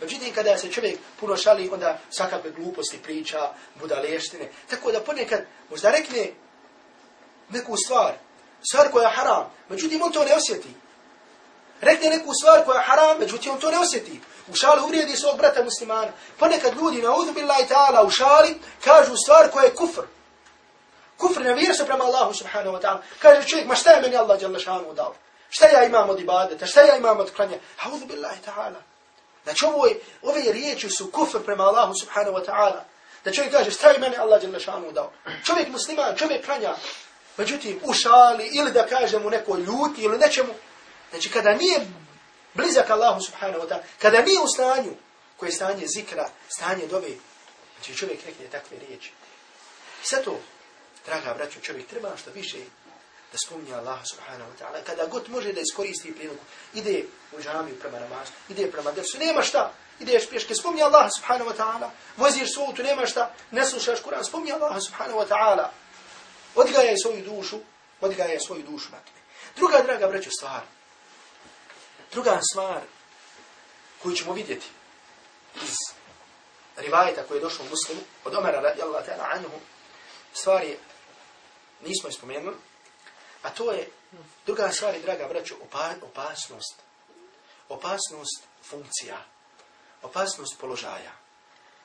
Međutim, kada se čovjek puno šali, onda svakakve gluposti priča, budaleštine. Tako da ponekad možda rekne neku stvar, stvar koja je haram, međutim on to ne osjeti. Rekne neku stvar koja je haram, međutim on to ne osjeti. U šali uvrijedi svog brata muslimana. Ponekad ljudi na uzu ta'ala u šali kažu stvar koja je kufr. Kufr ne vjeruje se prema Allahu subhanahu wa ta'ala. Kaže čovjek, ma šta je meni Allah jalla šanu dao? Šta ja imam od ibadeta? Šta ja imam od klanja? Haudu billahi ta'ala. Znači ovoj, ove riječi su kufr prema Allahu subhanahu wa ta'ala. Da čovjek kaže, šta je meni Allah jalla šanu dao? Čovjek musliman, čovjek klanja. Međutim, u šali ili da kaže mu neko ljuti ili nečemu. Znači kada nije blizak Allahu subhanahu wa ta'ala, kada nije u stanju, koje je stanje zikra, stanje dove, znači čovjek rekne takve riječi. I sad to, draga braćo, čovjek treba što više da spominje Allah subhanahu wa ta'ala. Kada god može da iskoristi priliku, ide u džamiju prema namazu, ide prema dersu, nema šta, ideš pješke, spominje Allah subhanahu wa ta'ala, voziš svoju, tu nema šta, ne slušaš Kur'an, spominje Allah subhanahu wa ta'ala. Odgajaj svoju dušu, odgajaj svoju dušu na. Druga, draga braćo, stvar. Druga stvar koju ćemo vidjeti iz rivajeta koji je došao u muslimu, od Omera radijallahu ta'ala anhu, stvari nismo ispomenuli, a to je druga stvar, draga braćo, opasnost. Opasnost funkcija. Opasnost položaja.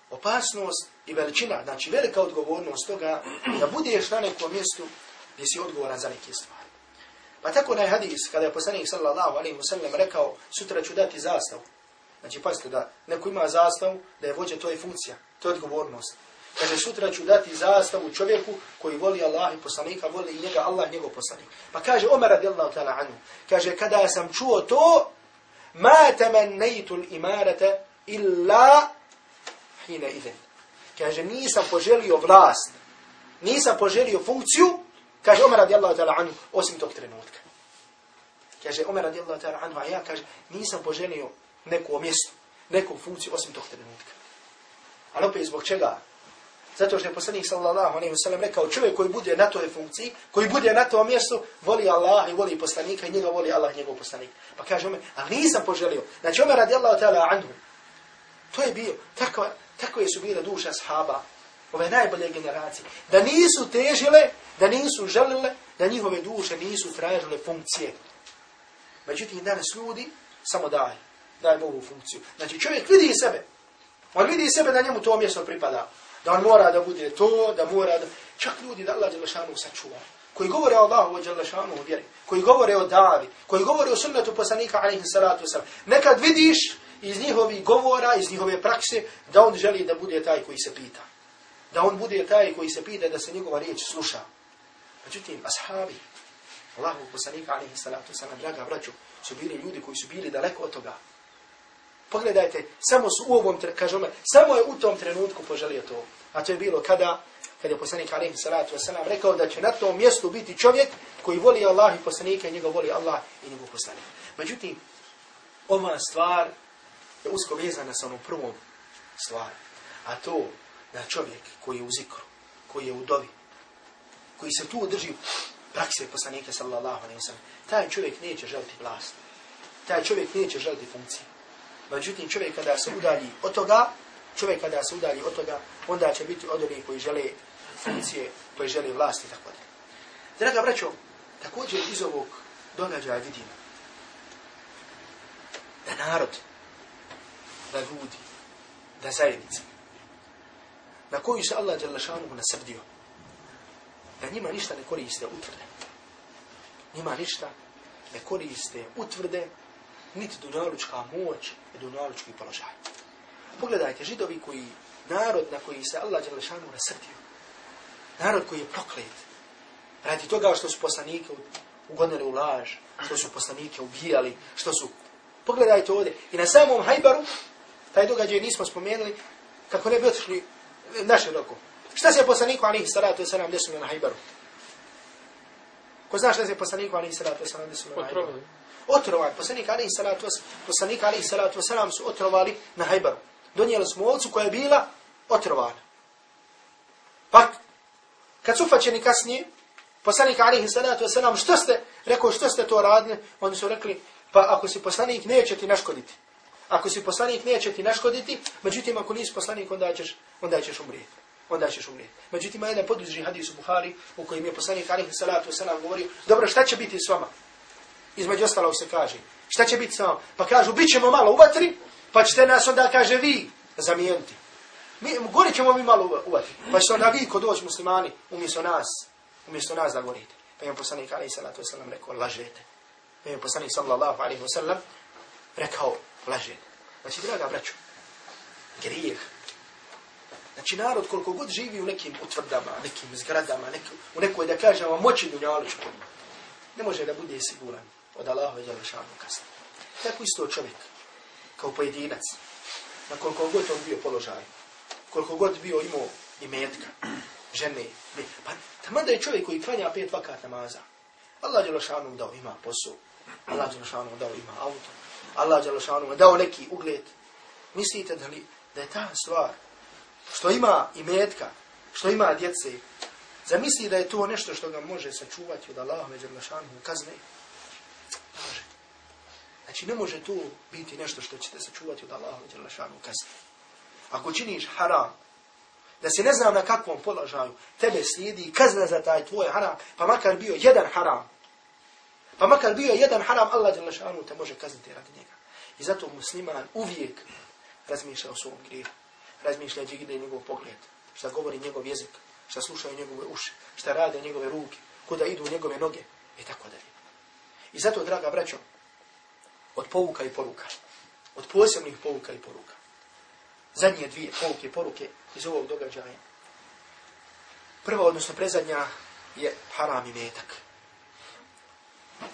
Opasnost i veličina, znači velika odgovornost toga da budeš na nekom mjestu gdje si odgovoran za neke stvari. Pa tako na hadis, kada je poslanik sallallahu alaihi wa sallam rekao, sutra ću dati zastavu. Znači, pazite da neko ima zastavu, da je vođa, to je funkcija, to je odgovornost. Kaže, sutra ću dati zastavu čovjeku koji voli Allah i poslanika, voli i njega Allah njegov poslanik. Pa kaže, Omer radijallahu ta'ala anhu, kaže, kada sam čuo to, ma temennejtu imarata illa hina idem. Kaže, nisam poželio vlast, nisam poželio funkciju, kaže Omer radijallahu ta'ala anhu, osim tog trenutka. Kaže, Omer radijallahu ta'ala anhu, a ja, kaže, nisam poželio neko mjesto, neku funkciju, osim tog trenutka. Ali opet zbog čega? Zato što je poslanik sallallahu alejhi ve sellem rekao čovjek koji bude na toj funkciji, koji bude na tom mjestu, voli Allah i voli poslanika i njega voli Allah i njegov poslanik. Pa kaže me, a nisam poželio. Znači Omer radijallahu ta'ala anhu. To je bio tako tako je su bile duša ashaba, ove najbolje generacije da nisu težile, da nisu želile, da njihove duše nisu tražile funkcije. Međutim danas ljudi samo daj, daj ovu funkciju. Znači čovjek vidi sebe. On vidi sebe da njemu to mjesto pripada da on mora da bude to, da mora da... Čak ljudi da Allah Đelešanu sačuva. Koji govore o Allahu Đelešanu u vjeri. Koji govore o davi. Koji govore o sunnetu poslanika alaihi salatu wasalam. Nekad vidiš iz njihovi govora, iz njihove prakse, da on želi da bude taj koji se pita. Da on bude taj koji se pita da se njegova riječ sluša. Međutim, ashabi, Allahu poslanika alaihi salatu wasalam, draga braću, su bili ljudi koji su bili daleko od toga. Pogledajte, samo su u ovom, kažemo, samo je u tom trenutku poželio to. A to je bilo kada, kada je poslanik alaihi salatu wasalam rekao da će na tom mjestu biti čovjek koji voli Allah i poslanika i njega voli Allah i njegov poslanik. Međutim, ova stvar je usko vezana sa onom prvom stvari. A to da čovjek koji je u zikru, koji je u dovi, koji se tu održi prakse poslanika sallallahu alaihi wasalam, taj čovjek neće želiti vlast. Taj čovjek neće želiti funkciju. Međutim, čovjek kada se udalji od toga, čovjek kada se udalji od toga, onda će biti od onih koji žele funkcije, koji žele vlasti i tako da. Draga braćo, također iz ovog događaja vidimo da narod, da ljudi, da zajednica, na koju se Allah Đalašanuhu nasrdio, da njima ništa ne koriste utvrde. Njima ništa ne koriste utvrde, niti dunjalučka moć i dunjalučki položaj. Pogledajte, židovi koji, narod na koji se Allah Đelešanu nasrtio, narod koji je proklet, radi toga što su poslanike ugonili u laž, što su poslanike ubijali, što su... Pogledajte ovdje, i na samom hajbaru, taj događaj nismo spomenuli, kako ne bi otišli naše roku. Šta se je poslaniku alihi salatu wasalam desilo na hajbaru? Ko zna šta se je poslaniku alihi salatu wasalam desilo na hajbaru? Otrovan. Poslanik alaihi salatu was, poslanik alaihi salatu wasalam su otrovali na hajbaru. Donijeli smo ovcu koja je bila otrovana. Pa, kad su faćeni kasnije, poslanik alaihi salatu wasalam, što ste, rekao što ste to radili, oni su rekli, pa ako si poslanik, neće ti naškoditi. Ako si poslanik, neće ti naškoditi, međutim, ako nisi poslanik, onda ćeš, onda ćeš umrijeti. Onda ćeš umrijeti. Međutim, ima jedan poduži hadis u Buhari, u kojem je poslanik alaihi salatu wasalam govorio, dobro, šta će biti s vama? Između ostalog se kaže. Šta će biti samo? Pa kažu, bit ćemo malo u vatri, pa ćete nas onda, kaže, vi zamijeniti. Mi, gori ćemo mi malo u vatri. Pa ćete onda vi, kod doći muslimani, umjesto nas, umjesto nas da gorite. Pa imam poslanik, alaih salatu wasalam, rekao, lažete. Pa imam poslanik, sallallahu alaihi wasallam, rekao, lažete. Znači, draga braću, grijeh. Znači, narod koliko god živi u nekim utvrdama, nekim zgradama, nekim, u nekoj, da kažemo, moći dunjaličku, ne može da bude siguran od Allahove i Đalešanu. Tako isto čovjek, kao pojedinac, na koliko god on bio položaj, koliko god bio imao i metka, žene, pa tamo da je čovjek koji klanja pet vakat namaza, Allah Đalešanu dao ima posao, Allah Đalešanu dao ima auto, Allah Đalešanu dao neki ugled, mislite da, li, da je ta stvar, što ima i metka, što ima djece, Zamisli da je to nešto što ga može sačuvati od Allahove dželašanu kazne. Znači ne može to biti nešto što će te sačuvati od Allahove dželašanu kasnije. Ako činiš haram, da se ne znam na kakvom položaju, tebe slijedi kazna za taj tvoj haram, pa makar bio jedan haram, pa makar bio jedan haram, Allah dželašanu te može kazniti radi njega. I zato musliman uvijek razmišlja o svom grijehu. Razmišlja gdje ide njegov pogled, šta govori njegov jezik, šta slušaju njegove uši, šta rade njegove ruke, kuda idu njegove noge, i tako dalje. I zato, draga braćo, od pouka i poruka, od posebnih pouka i poruka, zadnje dvije pouke i poruke iz ovog događaja, prva, odnosno prezadnja, je haram i metak.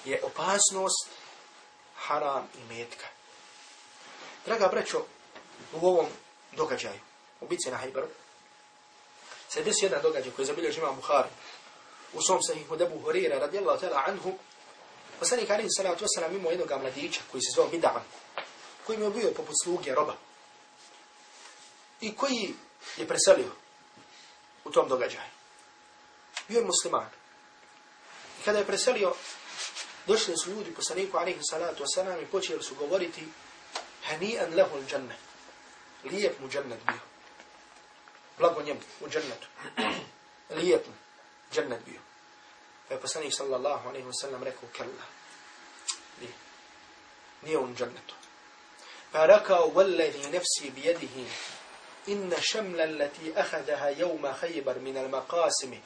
Je opasnost haram i metka. Draga braćo, u ovom događaju, u bici na Hajbaru, se desi jedan događaj koji je zabilježi imam Buhari. U svom sahih od Ebu Hurira radijallahu ta'ala anhu, poslanik alim salatu wasalam imao jednog mladića koji se zvao Bidan, koji mu je bio poput sluge roba i koji je preselio u tom događaju. Bio je musliman. I kada je preselio, došli su ljudi poslaniku alim salatu wasalam i počeli su govoriti hani'an lehu l-đanne. Lijep mu džennet bio blago njemu u džennetu. Lijep džennet bio. Pa je poslanik sallallahu alaihi wa sallam rekao, kella. Nije. Nije u džennetu. Pa je rekao, والذي نفسي بيده إن شمل التي أخذها يوم خيبر من المقاسم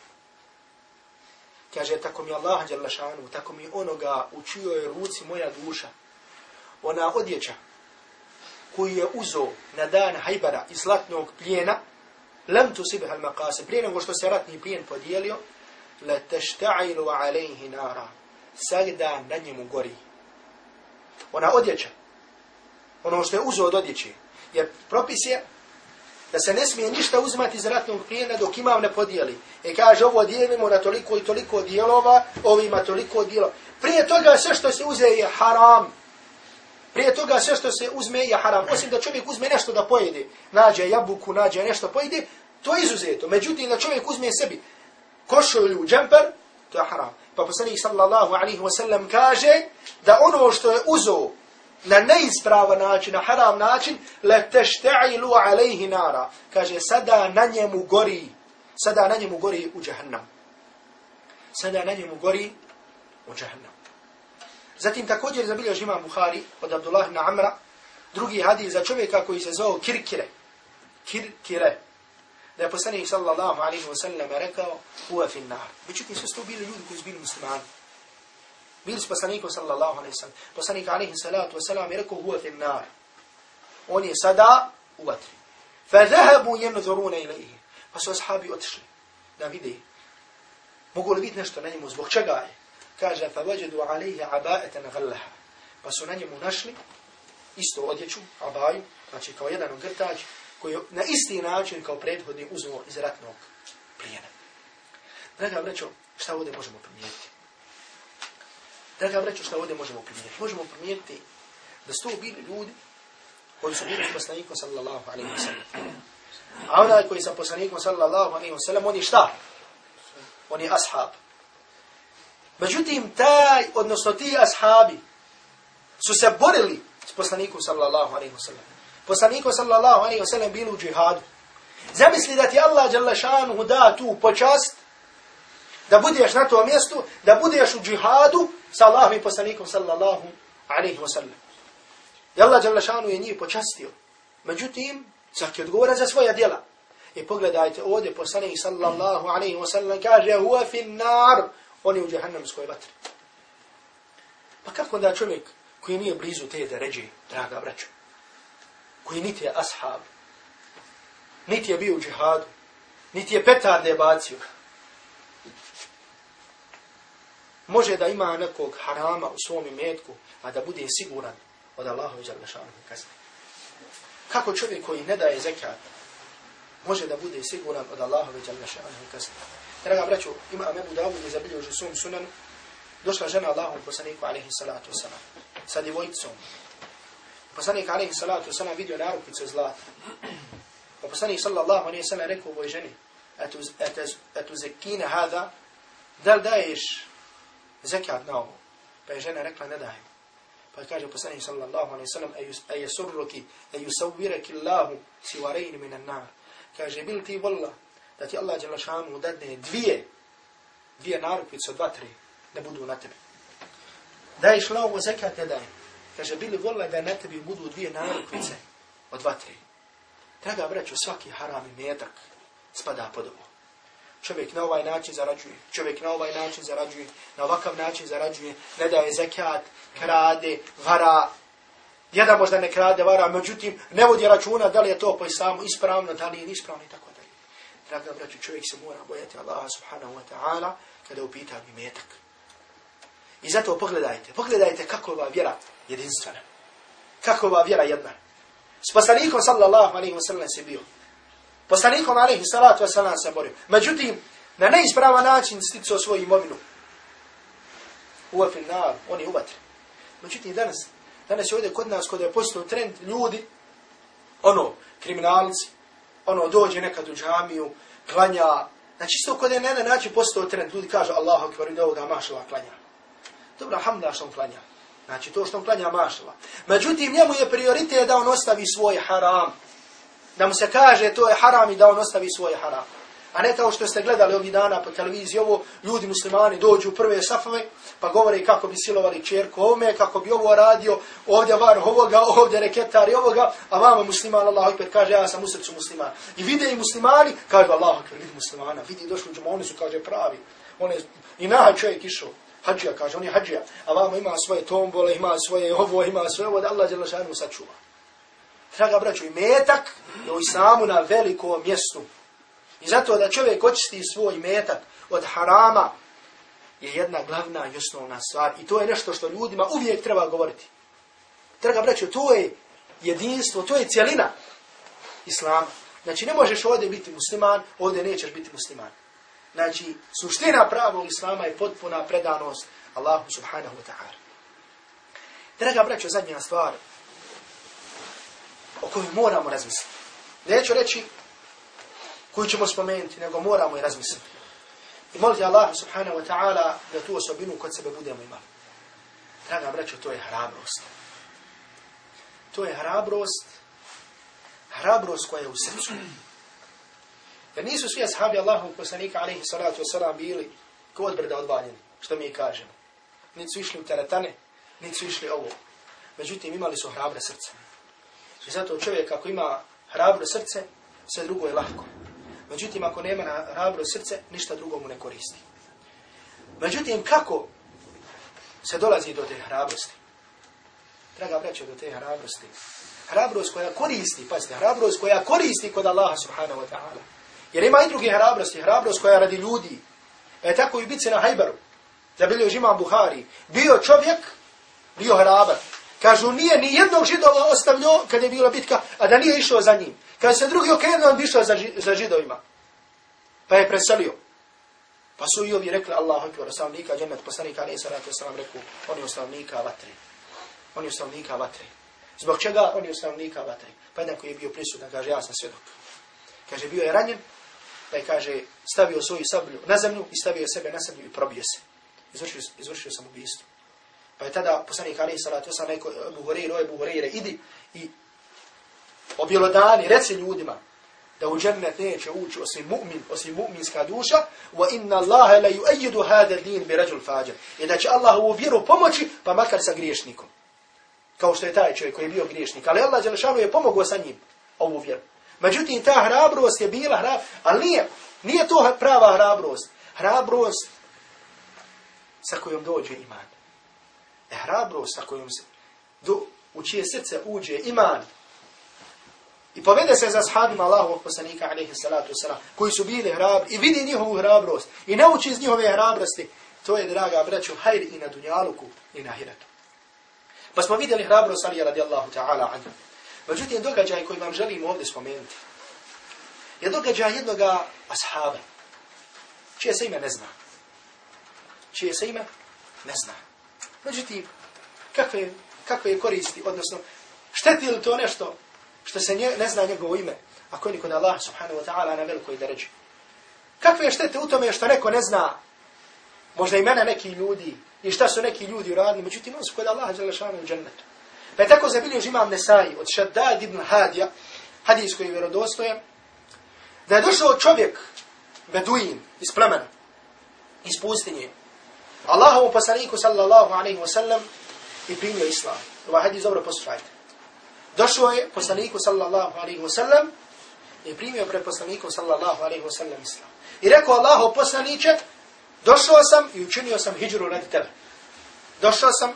kaže tako mi Allah dželle šanu tako mi onoga u čijoj ruci moja duša ona odjeća koju je uzo na dan Hajbara iz zlatnog plijena lem tu sibha al maqasim, prije nego što se ratni plijen podijelio, letešta'ilu alejhi nara, sagda na njemu gori. Ona odjeća, ono što je uzo od odjeće, jer propis je da se ne smije ništa uzimati iz ratnog plijena dok imam ne podijeli. I kaže, ovo dijelimo na toliko i toliko dijelova, ovima toliko dijelova. Prije toga sve što se uze je haram. Prije toga sve što se uzme je haram. Osim da čovjek uzme nešto da pojede. Nađe jabuku, nađe nešto pojede. To je izuzeto. Međutim, da čovjek uzme sebi košulju, džemper, to je haram. Pa poslanik sallallahu alaihi wa sallam kaže da ono što je uzo na neispravan način, na haram način, le tešte'ilu alaihi nara. Kaže, sada na njemu gori, sada na njemu gori u džahannam. Sada na njemu gori u džahannam. Zatim također zabilježi imam Buhari od Abdullah ibn Amra, drugi hadis za čovjeka koji se zove Kirkire. Kirkire. Da je poslanik sallallahu alaihi wa sallam rekao, huwa fin nar. Međutim, su to bili ljudi koji su bili muslimani. Bili su poslaniku sallallahu alaihi wa sallam. Poslanik alaihi salatu wa sallam je rekao, huwa fin nar. On je sada u vatri. Fa zahabu jenuzoruna ilaihi. Pa su ashabi otišli da vide. Mogu li biti nešto na njemu? Zbog čega je? kaže fa wajadu alayhi aba'atan ghallaha pa su na njemu našli isto odjeću abaju znači kao jedan ogrtač koji na isti način kao prethodni uzmo iz ratnog plijena. Draga braćo šta ovdje možemo primijetiti? Draga braćo šta ovdje možemo primijetiti? Možemo primijetiti da su bili ljudi koji su bili s poslanikom sallallahu alaihi wa sallam. A onaj koji sa poslanikom sallallahu alaihi wa sallam oni šta? Oni ashab. Međutim, taj, odnosno ti ashabi, su se borili s poslanikom sallallahu alaihi wa sallam. Poslanikom sallallahu alaihi wa sallam bili u džihadu. Zamisli da ti Allah jalla šanuhu da tu počast, da budeš na tom mjestu, da budeš u džihadu sa Allahom i poslanikom sallallahu alaihi wa sallam. I Allah jalla šanuhu je njih počastio. Međutim, svaki odgovora za svoja djela. I pogledajte ovdje poslanik sallallahu alaihi wa sallam kaže, huwa fin nar, on je u džahannamskoj vatri. Pa kako da čovjek koji nije blizu te deređe, draga braćo? Koji niti je ashab, niti je bio u džihadu, niti je petarde bacio, može da ima nekog harama u svom imetku, a da bude siguran od Allaha i Đalešanu kazne. Kako čovjek koji ne daje zekat, može da bude siguran od Allaha i Đalešanu kazne. Draga braću, ima Abu Dawud je zabilio u svom sunanu, došla žena Allahom poslaniku alaihi salatu wasalam, sa djevojicom. Poslanik alaihi salatu wasalam vidio narupicu zlata. Pa poslanik sallallahu alaihi sallam rekao ovoj ženi, etu zekine hada, da li daješ zekat na ovo? Pa je žena rekla, ne dajem. Pa kaže poslanik sallallahu alaihi sallam, a je surruki, a ju savviraki Allahu si varejni minan nar. Kaže, bil ti volla da ti Allah Đelešanu dadne dvije, dvije narukvice dva, tri, da budu na tebi. Daješ la ovo zekat, ne dajem. Kaže, bili volila da na tebi budu dvije narukvice od dva, tri. Draga braću, svaki haram i metak spada pod ovo. Čovjek na ovaj način zarađuje, čovjek na ovaj način zarađuje, na ovakav način zarađuje, ne daje zekat, krade, vara, jedan možda ne krade, vara, međutim, ne vodi računa da li je to po islamu ispravno, da li je ispravno i tako dalje. Draga braću, čovjek se mora bojati Allaha subhanahu wa ta'ala kada upita mi metak. I zato pogledajte, pogledajte kako ova vjera jedinstvena. Kako ova vjera jedna. S poslanikom sallallahu alaihi wa sallam se bio. Poslanikom alaihi salatu wa sallam se borio. Međutim, na neispravan način sticao svoju imovinu. Uva fil nar, oni uvatri. Međutim, danas, danas je ovdje kod nas, kod je postao trend ljudi, ono, kriminalci, ono, dođe nekad u džamiju, klanja, znači isto kod je na jedan način postao trend, ljudi kažu Allahu akbar, i ovoga mašala klanja. Dobro, alhamdulillah što on klanja. Znači to što on klanja mašala. Međutim, njemu je prioritet da on ostavi svoj haram. Da mu se kaže to je haram i da on ostavi svoj haram. A ne kao što ste gledali ovih dana po televiziji, ovo ljudi muslimani dođu u prve safove, pa govore kako bi silovali čerku ovome, kako bi ovo radio, ovdje var ovoga, ovdje reketari ovoga, a vama musliman, Allah ekber, kaže ja sam u srcu musliman. I vide i muslimani, kaže Allah ekber, vidi muslimana, vidi došli u džumu, su, kaže, pravi. On je, I naha čovjek išao, Hadžija, kaže, on je hadžija. a vama ima svoje tombole, ima svoje ovo, ima svoje ovo, da Allah je lašanu sačuva. Draga braću, i metak je u islamu na velikom mjestu. I zato da čovjek očisti svoj metak od harama je jedna glavna i osnovna stvar. I to je nešto što ljudima uvijek treba govoriti. Draga braću, to je jedinstvo, to je cijelina islama. Znači, ne možeš ovdje biti musliman, ovdje nećeš biti musliman. Znači, suština pravog islama je potpuna predanost Allahu subhanahu wa ta'ala. Draga braćo, zadnja stvar o kojoj moramo razmisliti. Neću reći koju ćemo spomenuti, nego moramo i razmisliti. I molite Allah subhanahu wa ta'ala da tu osobinu kod sebe budemo imali. Draga braćo, to je hrabrost. To je hrabrost, hrabrost koja je u srcu. Jer nisu svi ashabi Allahu poslanika alaihi salatu wasalam bili kod brda odvaljeni, što mi kažemo. Nisu su išli u teretane, nisu su išli ovo. Međutim, imali su hrabre srce. I zato čovjek ako ima hrabro srce, sve drugo je lahko. Međutim, ako nema na hrabro srce, ništa drugo mu ne koristi. Međutim, kako se dolazi do te hrabrosti? Draga braćo, do te hrabrosti. Hrabrost koja koristi, pazite, hrabrost koja koristi kod Allaha subhanahu wa ta'ala. Jer ima i druge hrabrosti, hrabrost koja radi ljudi. E tako i bice na Hajbaru. Da bili Buhari. Bio čovjek, bio hrabar. Kažu, nije ni jednog židova ostavljio kad je bila bitka, a da nije išao za njim. Kad se drugi okrenuo, on bi išao za, za židovima. Pa je preselio. Pa su i ovi rekli, Allahu akbar, ostavnika džemet, poslanika, nije salatu wasalam, rekao, on je ostavnika vatre. On je ostavnika vatre. Zbog čega on je ostavnika vatre? Pa jedan koji je bio prisutan, kaže, ja sam svjedok. Kaže, bio je ranjen, pa je, kaže, stavio svoju sablju na zemlju i stavio sebe na zemlju i probio se. Izvršio, izvršio sam ubijstvo. Pa je tada poslanik Ali salatu wasalam rekao, e, Abu Hureyre, Abu Hureyre, idi i objelodani, reci ljudima, da u džennet neće ući osim mu'min, osim mu'minska duša, wa inna Allahe la yuayidu hada din bi rajul fađer. I da će Allah u vjeru pomoći, pa makar sa griješnikom. Kao što je taj čovjek koji je bio griješnik. Ali Allah Đelešanu je pomogao sa njim ovu vjeru. Međutim, ta hrabrost je bila hrabrost, ali nije, nije to prava hrabrost. Hrabrost sa kojom dođe iman. E hrabrost sa kojom se, do, u čije srce uđe iman, I povede se za sahabima Allahovog poslanika, alaihi salatu wasalam, koji su bili hrabri i vidi njihovu hrabrost i nauči iz njihove hrabrosti. To je, draga braću, hajr i na dunjaluku i na hiratu. Pa smo vidjeli hrabrost Ali radijallahu ta'ala anhu. Međutim, događaj koji vam želim ovdje spomenuti je događaj jednog ashaba, čije se ime ne zna. Čije se ime ne zna. Međutim, kakve, kakve koristi, odnosno, šteti li to nešto što se nje, ne zna njegovo ime, ako je niko da Allah subhanahu wa ta'ala na velikoj deređi. Kakve štete u tome što neko ne zna, možda imena neki ljudi, i šta su neki ljudi uradili, međutim, on su kod Allaha Đalešanu u džennetu. Pa je tako zabilio imam Nesai od Šaddad ibn Hadija, hadijs koji je vjerodostojen, da je došao čovjek, beduin, iz plemena, iz pustinje, Allahovu poslaniku sallallahu alaihi wa sallam i primio islam. Ovaj hadis dobro poslušajte. Došao je poslaniku sallallahu alaihi wa sallam i primio pre poslaniku sallallahu alaihi wa sallam islam. I rekao Allahu poslaniće, došao sam i učinio sam hijđru radi tebe. Došao sam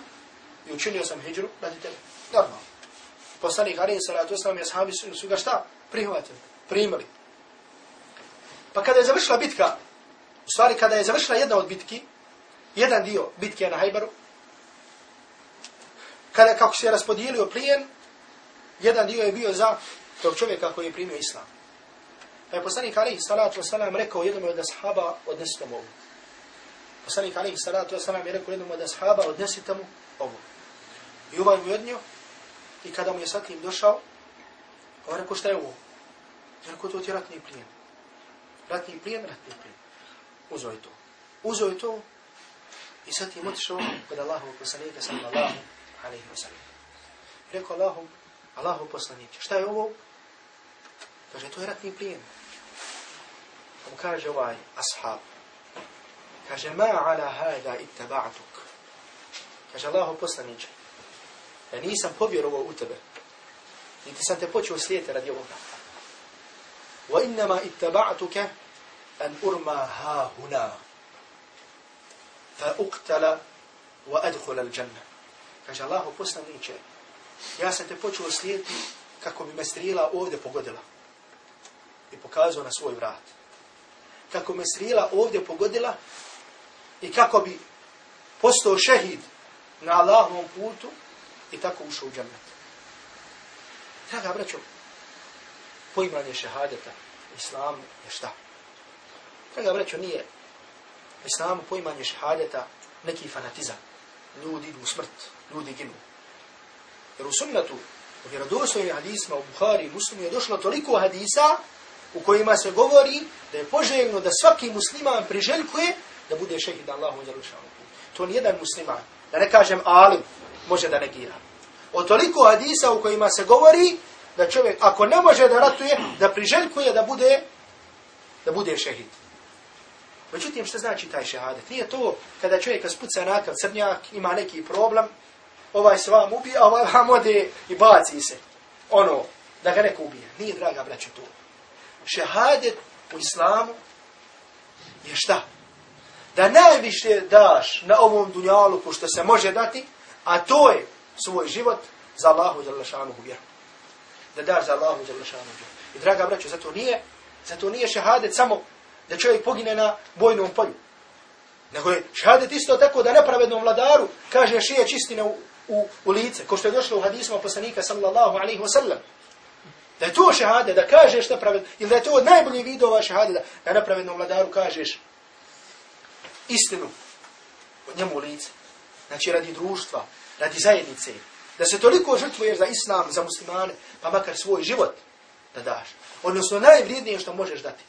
i učinio sam hijđru radi tebe. Normalno. Poslanik Ali salatu selam i ashabi su, su ga šta? Prihvatili. Primili. Pa kada je završila bitka, u stvari kada je završila jedna od bitki, jedan dio bitke na Hajbaru, kada kako se je raspodijelio plijen, jedan dio je bio za tog čovjeka koji je primio islam. Pa je poslanik alaihi salatu wasalam rekao jednom od ashaba odnesite mu ovu. Poslanik alaihi salatu wasalam je rekao jednom od ashaba odnesite mu ovu. I ovaj mu je odnio i kada mu je sa tim došao, on rekao šta je ovo? Je rekao to ti je ratni plijen. Ratni plijen, ratni plijen. Uzo je to. Uzo je to i sa tim otišao kod Allahovog poslanika sallallahu alaihi wa sallam. Rekao Allahu, Allahu poslaniće, šta je ovo? Kaže, to je ratni plijen. Pa mu kaže ovaj ashab, kaže, ma ala hada ittaba'atuk. Kaže, Allahu poslaniće, ja nisam povjerovao u tebe, niti sam te počeo slijeti radi ovoga. Wa innama ittaba'atuka an urma ha huna fa uqtala wa adkhala al janna. Kaže Allahu poslanice, ja sam te počeo slijeti kako bi me strila ovdje pogodila. I pokazao na svoj vrat. Kako me strila ovdje pogodila i kako bi postao šehid na Allahovom putu i tako ušao u džennet. Draga braćo, poimanje šehadeta islamu je šta? Draga braćo, nije islamu poimanje šehadeta neki fanatizam ljudi idu u smrt, ljudi ginu. Jer u sunnetu, u vjerodostojnim hadisma, u Buhari i Muslimu je došlo toliko hadisa u kojima se govori da je poželjno da svaki musliman priželjkuje da bude šehid Allahu za To nijedan musliman, da ne kažem alim, može da negira. O toliko hadisa u kojima se govori da čovjek, ako ne može da ratuje, da priželjkuje da bude, da bude šehid. Međutim, što znači taj šehadet? Nije to kada čovjek spuca nakav crnjak, ima neki problem, ovaj se vam ubije, a ovaj vam ode i baci se. Ono, da ga neko ubije. Nije, draga braća, to. Šehadet u islamu je šta? Da najviše daš na ovom dunjalu ko što se može dati, a to je svoj život za Allahu i za Lašanu vjeru. Da daš za Allahu i za Lašanu vjeru. I draga braćo, zato nije, zato nije šehadet samo da čovjek pogine na bojnom polju. Nego je šehadet isto tako da nepravednom vladaru kaže šije čistine u, u, u lice, ko što je došlo u hadismu poslanika sallallahu alaihi wa sallam. Da je to šehade, da kažeš nepravedno, ili da je to od najboljih vidova šehade, da, da nepravednom vladaru kažeš istinu od njemu u lice. Znači radi društva, radi zajednice, da se toliko žrtvuješ za islam, za muslimane, pa makar svoj život da daš. Odnosno najvrijednije što možeš dati.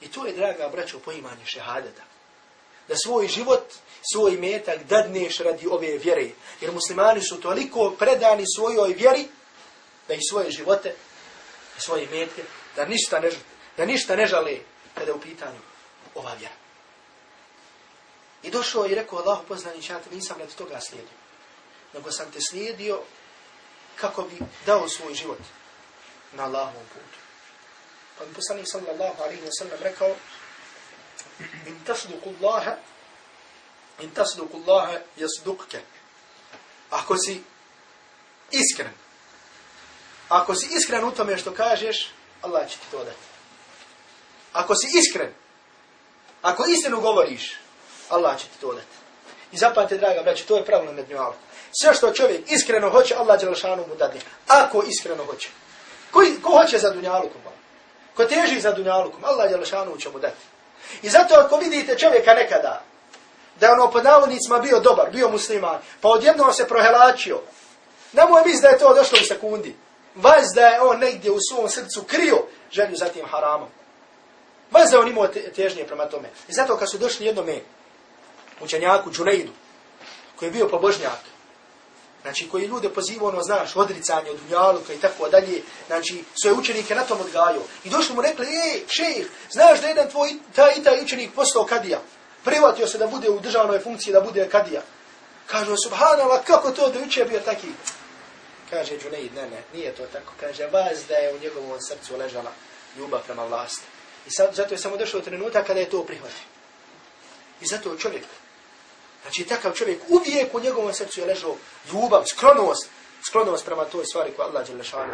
I to je, draga braćo, poimanje šehadeta. Da svoj život, svoj metak dadneš radi ove vjere. Jer muslimani su toliko predani svojoj vjeri, da i svoje živote, svoje metke, da ništa ne, da ništa ne žale kada je u pitanju ova vjera. I došao i rekao Allah ja te nisam radi toga slijedio. Nego sam te slijedio kako bi dao svoj život na Allahovom putu. Pa mi poslanik sallallahu alaihi wa sallam rekao in tasduku Allaha in tasduku Allaha jasdukke ako si iskren ako si iskren u tome što kažeš Allah će ti to dati ako si iskren ako istinu govoriš Allah će ti to dati i zapamte draga braći to je pravilo med njom sve što čovjek iskreno hoće Allah će mu dati ako iskreno hoće ko, ko hoće za dunjalukom ko teži za dunjalukom, Allah je lašanu će mu dati. I zato ako vidite čovjeka nekada, da je ono pod navodnicima bio dobar, bio musliman, pa odjedno se prohelačio, nemoj misli da je to došlo u sekundi. Vaz da je on negdje u svom srcu krio želju za tim haramom. Mazda on imao težnje prema tome. I zato kad su došli jednome učenjaku, Džuneidu, koji je bio pobožnjak, znači koji ljude pozivao, ono, znaš, odricanje od dunjaluka i tako dalje, znači, svoje učenike na tom odgajao. I došli mu rekli, ej, šejh, znaš da jedan tvoj, taj i taj učenik postao kadija. Privatio se da bude u državnoj funkciji, da bude kadija. Kažu, subhanallah, kako to da uče bio taki? Kaže Džuneid, ne, ne, nije to tako. Kaže, vas da je u njegovom srcu ležala ljubav prema vlasti. I sad, zato je samo došao trenutak kada je to prihvatio. I zato čovjek, znači takav čovjek uvijek u njegovom srcu je ležao ljubav, skronovost, skronovost prema toj stvari koja Allah Đelešanu,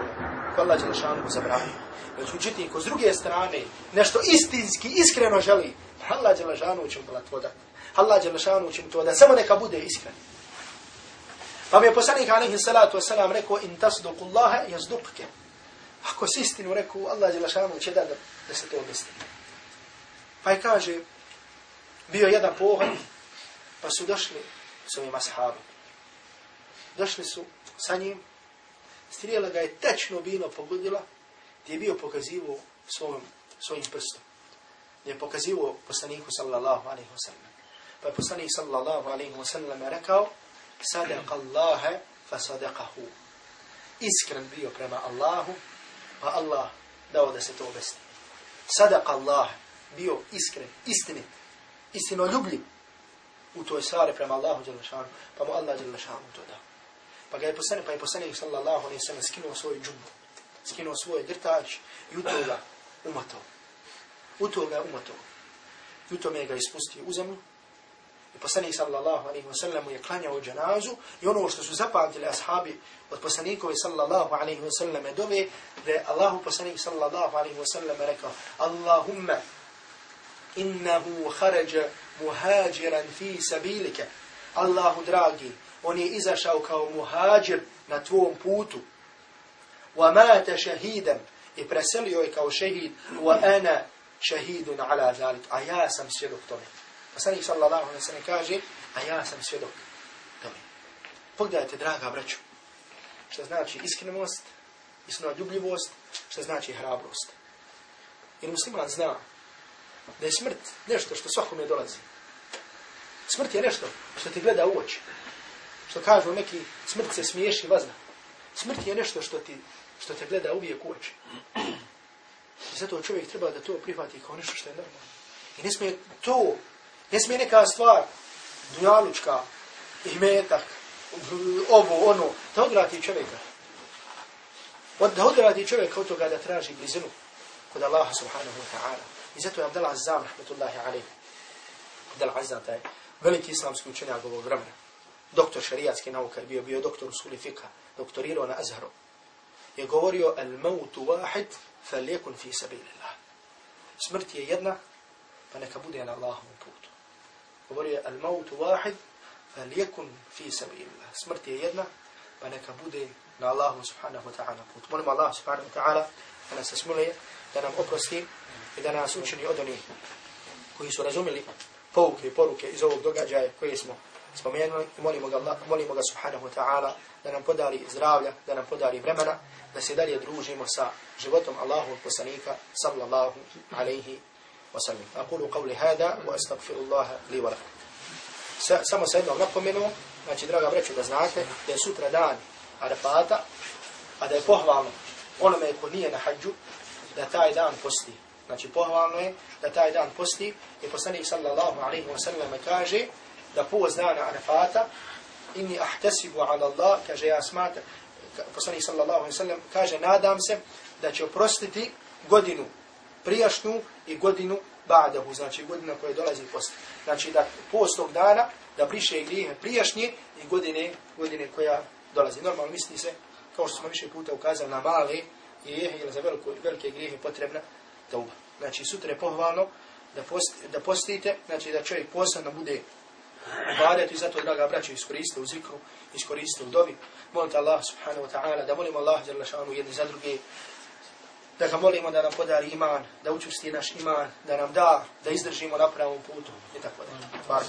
koja Allah Đelešanu zabranio. Već znači, ko s druge strane nešto istinski, iskreno želi, Allah Đelešanu će mu tvoda. Allah Đelešanu će mu to dati. samo neka bude iskren. Pa mi je poslanik alaihi salatu wasalam rekao, in tasduku Allahe, jazdukke. Ako si istinu rekao, Allah Đelešanu će da, da se to obistine. Pa je kaže, bio jedan pohod, pa su došli s ovim ashabom. Došli su sa njim, strijela ga je tečno bilo pogodila, gdje je bio pokazivo svojim, svojim prstom. Gdje je pokazivo poslaniku sallallahu alaihi wa sallam. Pa je poslanik sallallahu alaihi wa sallam rekao, sadaqa Allahe fa sadaqahu. Iskren bio prema Allahu, pa Allah dao da se to obesti. Sadaqa Allah bio iskren, istinit, istinoljubljiv, u toj stvari prema Allahu Đelešanu, pa mu Allah Đelešanu to dao. Pa ga je poslanik, pa je poslanik sallallahu alaihi sallam skinuo svoj džubu, skinuo svoj grtač i u toga umatao. U toga umatao. I u tome ga ispustio u zemlju. I poslanik sallallahu alaihi sallam je klanjao džanazu i ono što su zapamtili ashabi od poslanikovi sallallahu alaihi sallam dove, da je Allahu poslanik sallallahu alaihi sallam rekao Allahumma innahu kharaja muhajiran fi sabilika. Allahu dragi on je izašao kao muhađir na tvom putu. Wa mata shahidan i preselio je kao šehid. Wa ana shahidun ala zalik. A ja sam svjedok tome. Poslanik sallallahu alaihi sallam kaže a ja sam svjedok tome. Pogledajte draga braću što znači iskrenost iskreno ljubljivost što znači hrabrost. Jer musliman zna da je smrt nešto što svakome dolazi. Smrt je nešto što ti gleda u oči. Što kažu neki, smrt se smiješi vazna. Smrt je nešto što ti što te gleda uvijek u oči. I zato čovjek treba da to prihvati kao nešto što je normalno. I ne smije to, ne smije neka stvar, dunjalučka, imetak, ovo, ono, da odvrati čovjeka. Da odvrati čovjeka od toga da traži blizinu kod Allaha subhanahu wa ta'ala. I zato je Abdel Azzam, rahmetullahi alaih, Abdel Azzam, taj veliki islamski učenjak ovog vremena, doktor šarijatske nauka, bio bio doktor usuli fika, doktorirao na Azharu, je govorio, al mautu wahid, fal yakun fi sabilillah. Smrt je jedna, pa neka bude na Allahovom putu. Govorio je, al mautu wahid, fal yakun fi sabilillah. Smrt je jedna, pa neka bude na Allahu subhanahu wa ta'ala putu. Molim Allah subhanahu wa ta'ala da nas smiluje, da nam oprosti, i da nas učini od onih koji su razumili pouke i poruke iz ovog događaja koje smo spomenuli i molimo ga, Allah, molimo ga subhanahu wa ta'ala da nam podari zdravlja, da nam podari vremena, da se dalje družimo sa životom Allahu poslanika sallallahu alaihi wa sallam. Aqulu qavli hada wa astagfirullaha li wa lakum. Samo sa jednom napomenu, znači draga breću da znate da je sutra dan Arafata, a da je pohvalno onome ko nije na hađu, da taj dan posti. Znači pohvalno je da taj dan posti i poslanik sallallahu alaihi wa sallam kaže da post dana Arafata inni ahtasibu ala Allah, kaže ja smata, poslanik sallallahu alaihi wa sallam kaže nadam se da će oprostiti godinu prijašnju i godinu ba'dahu, znači godina koja dolazi post. Znači da post tog dana da briše grijehe prijašnje i godine, godine koja dolazi. Normalno misli se, kao što smo više puta ukazali na male i ili za veliko, velike grijehe potrebna tauba. Znači, sutra je pohvalno da, post, da postite, znači da čovjek posebno bude ubadet i zato, draga braća, iskoriste u zikru, iskoriste u dobi. Molite Allah subhanahu wa ta'ala, da molimo Allah za lašanu jedni za druge, da ga molimo da nam podari iman, da učusti naš iman, da nam da, da izdržimo na pravom putu i tako da. Hvala.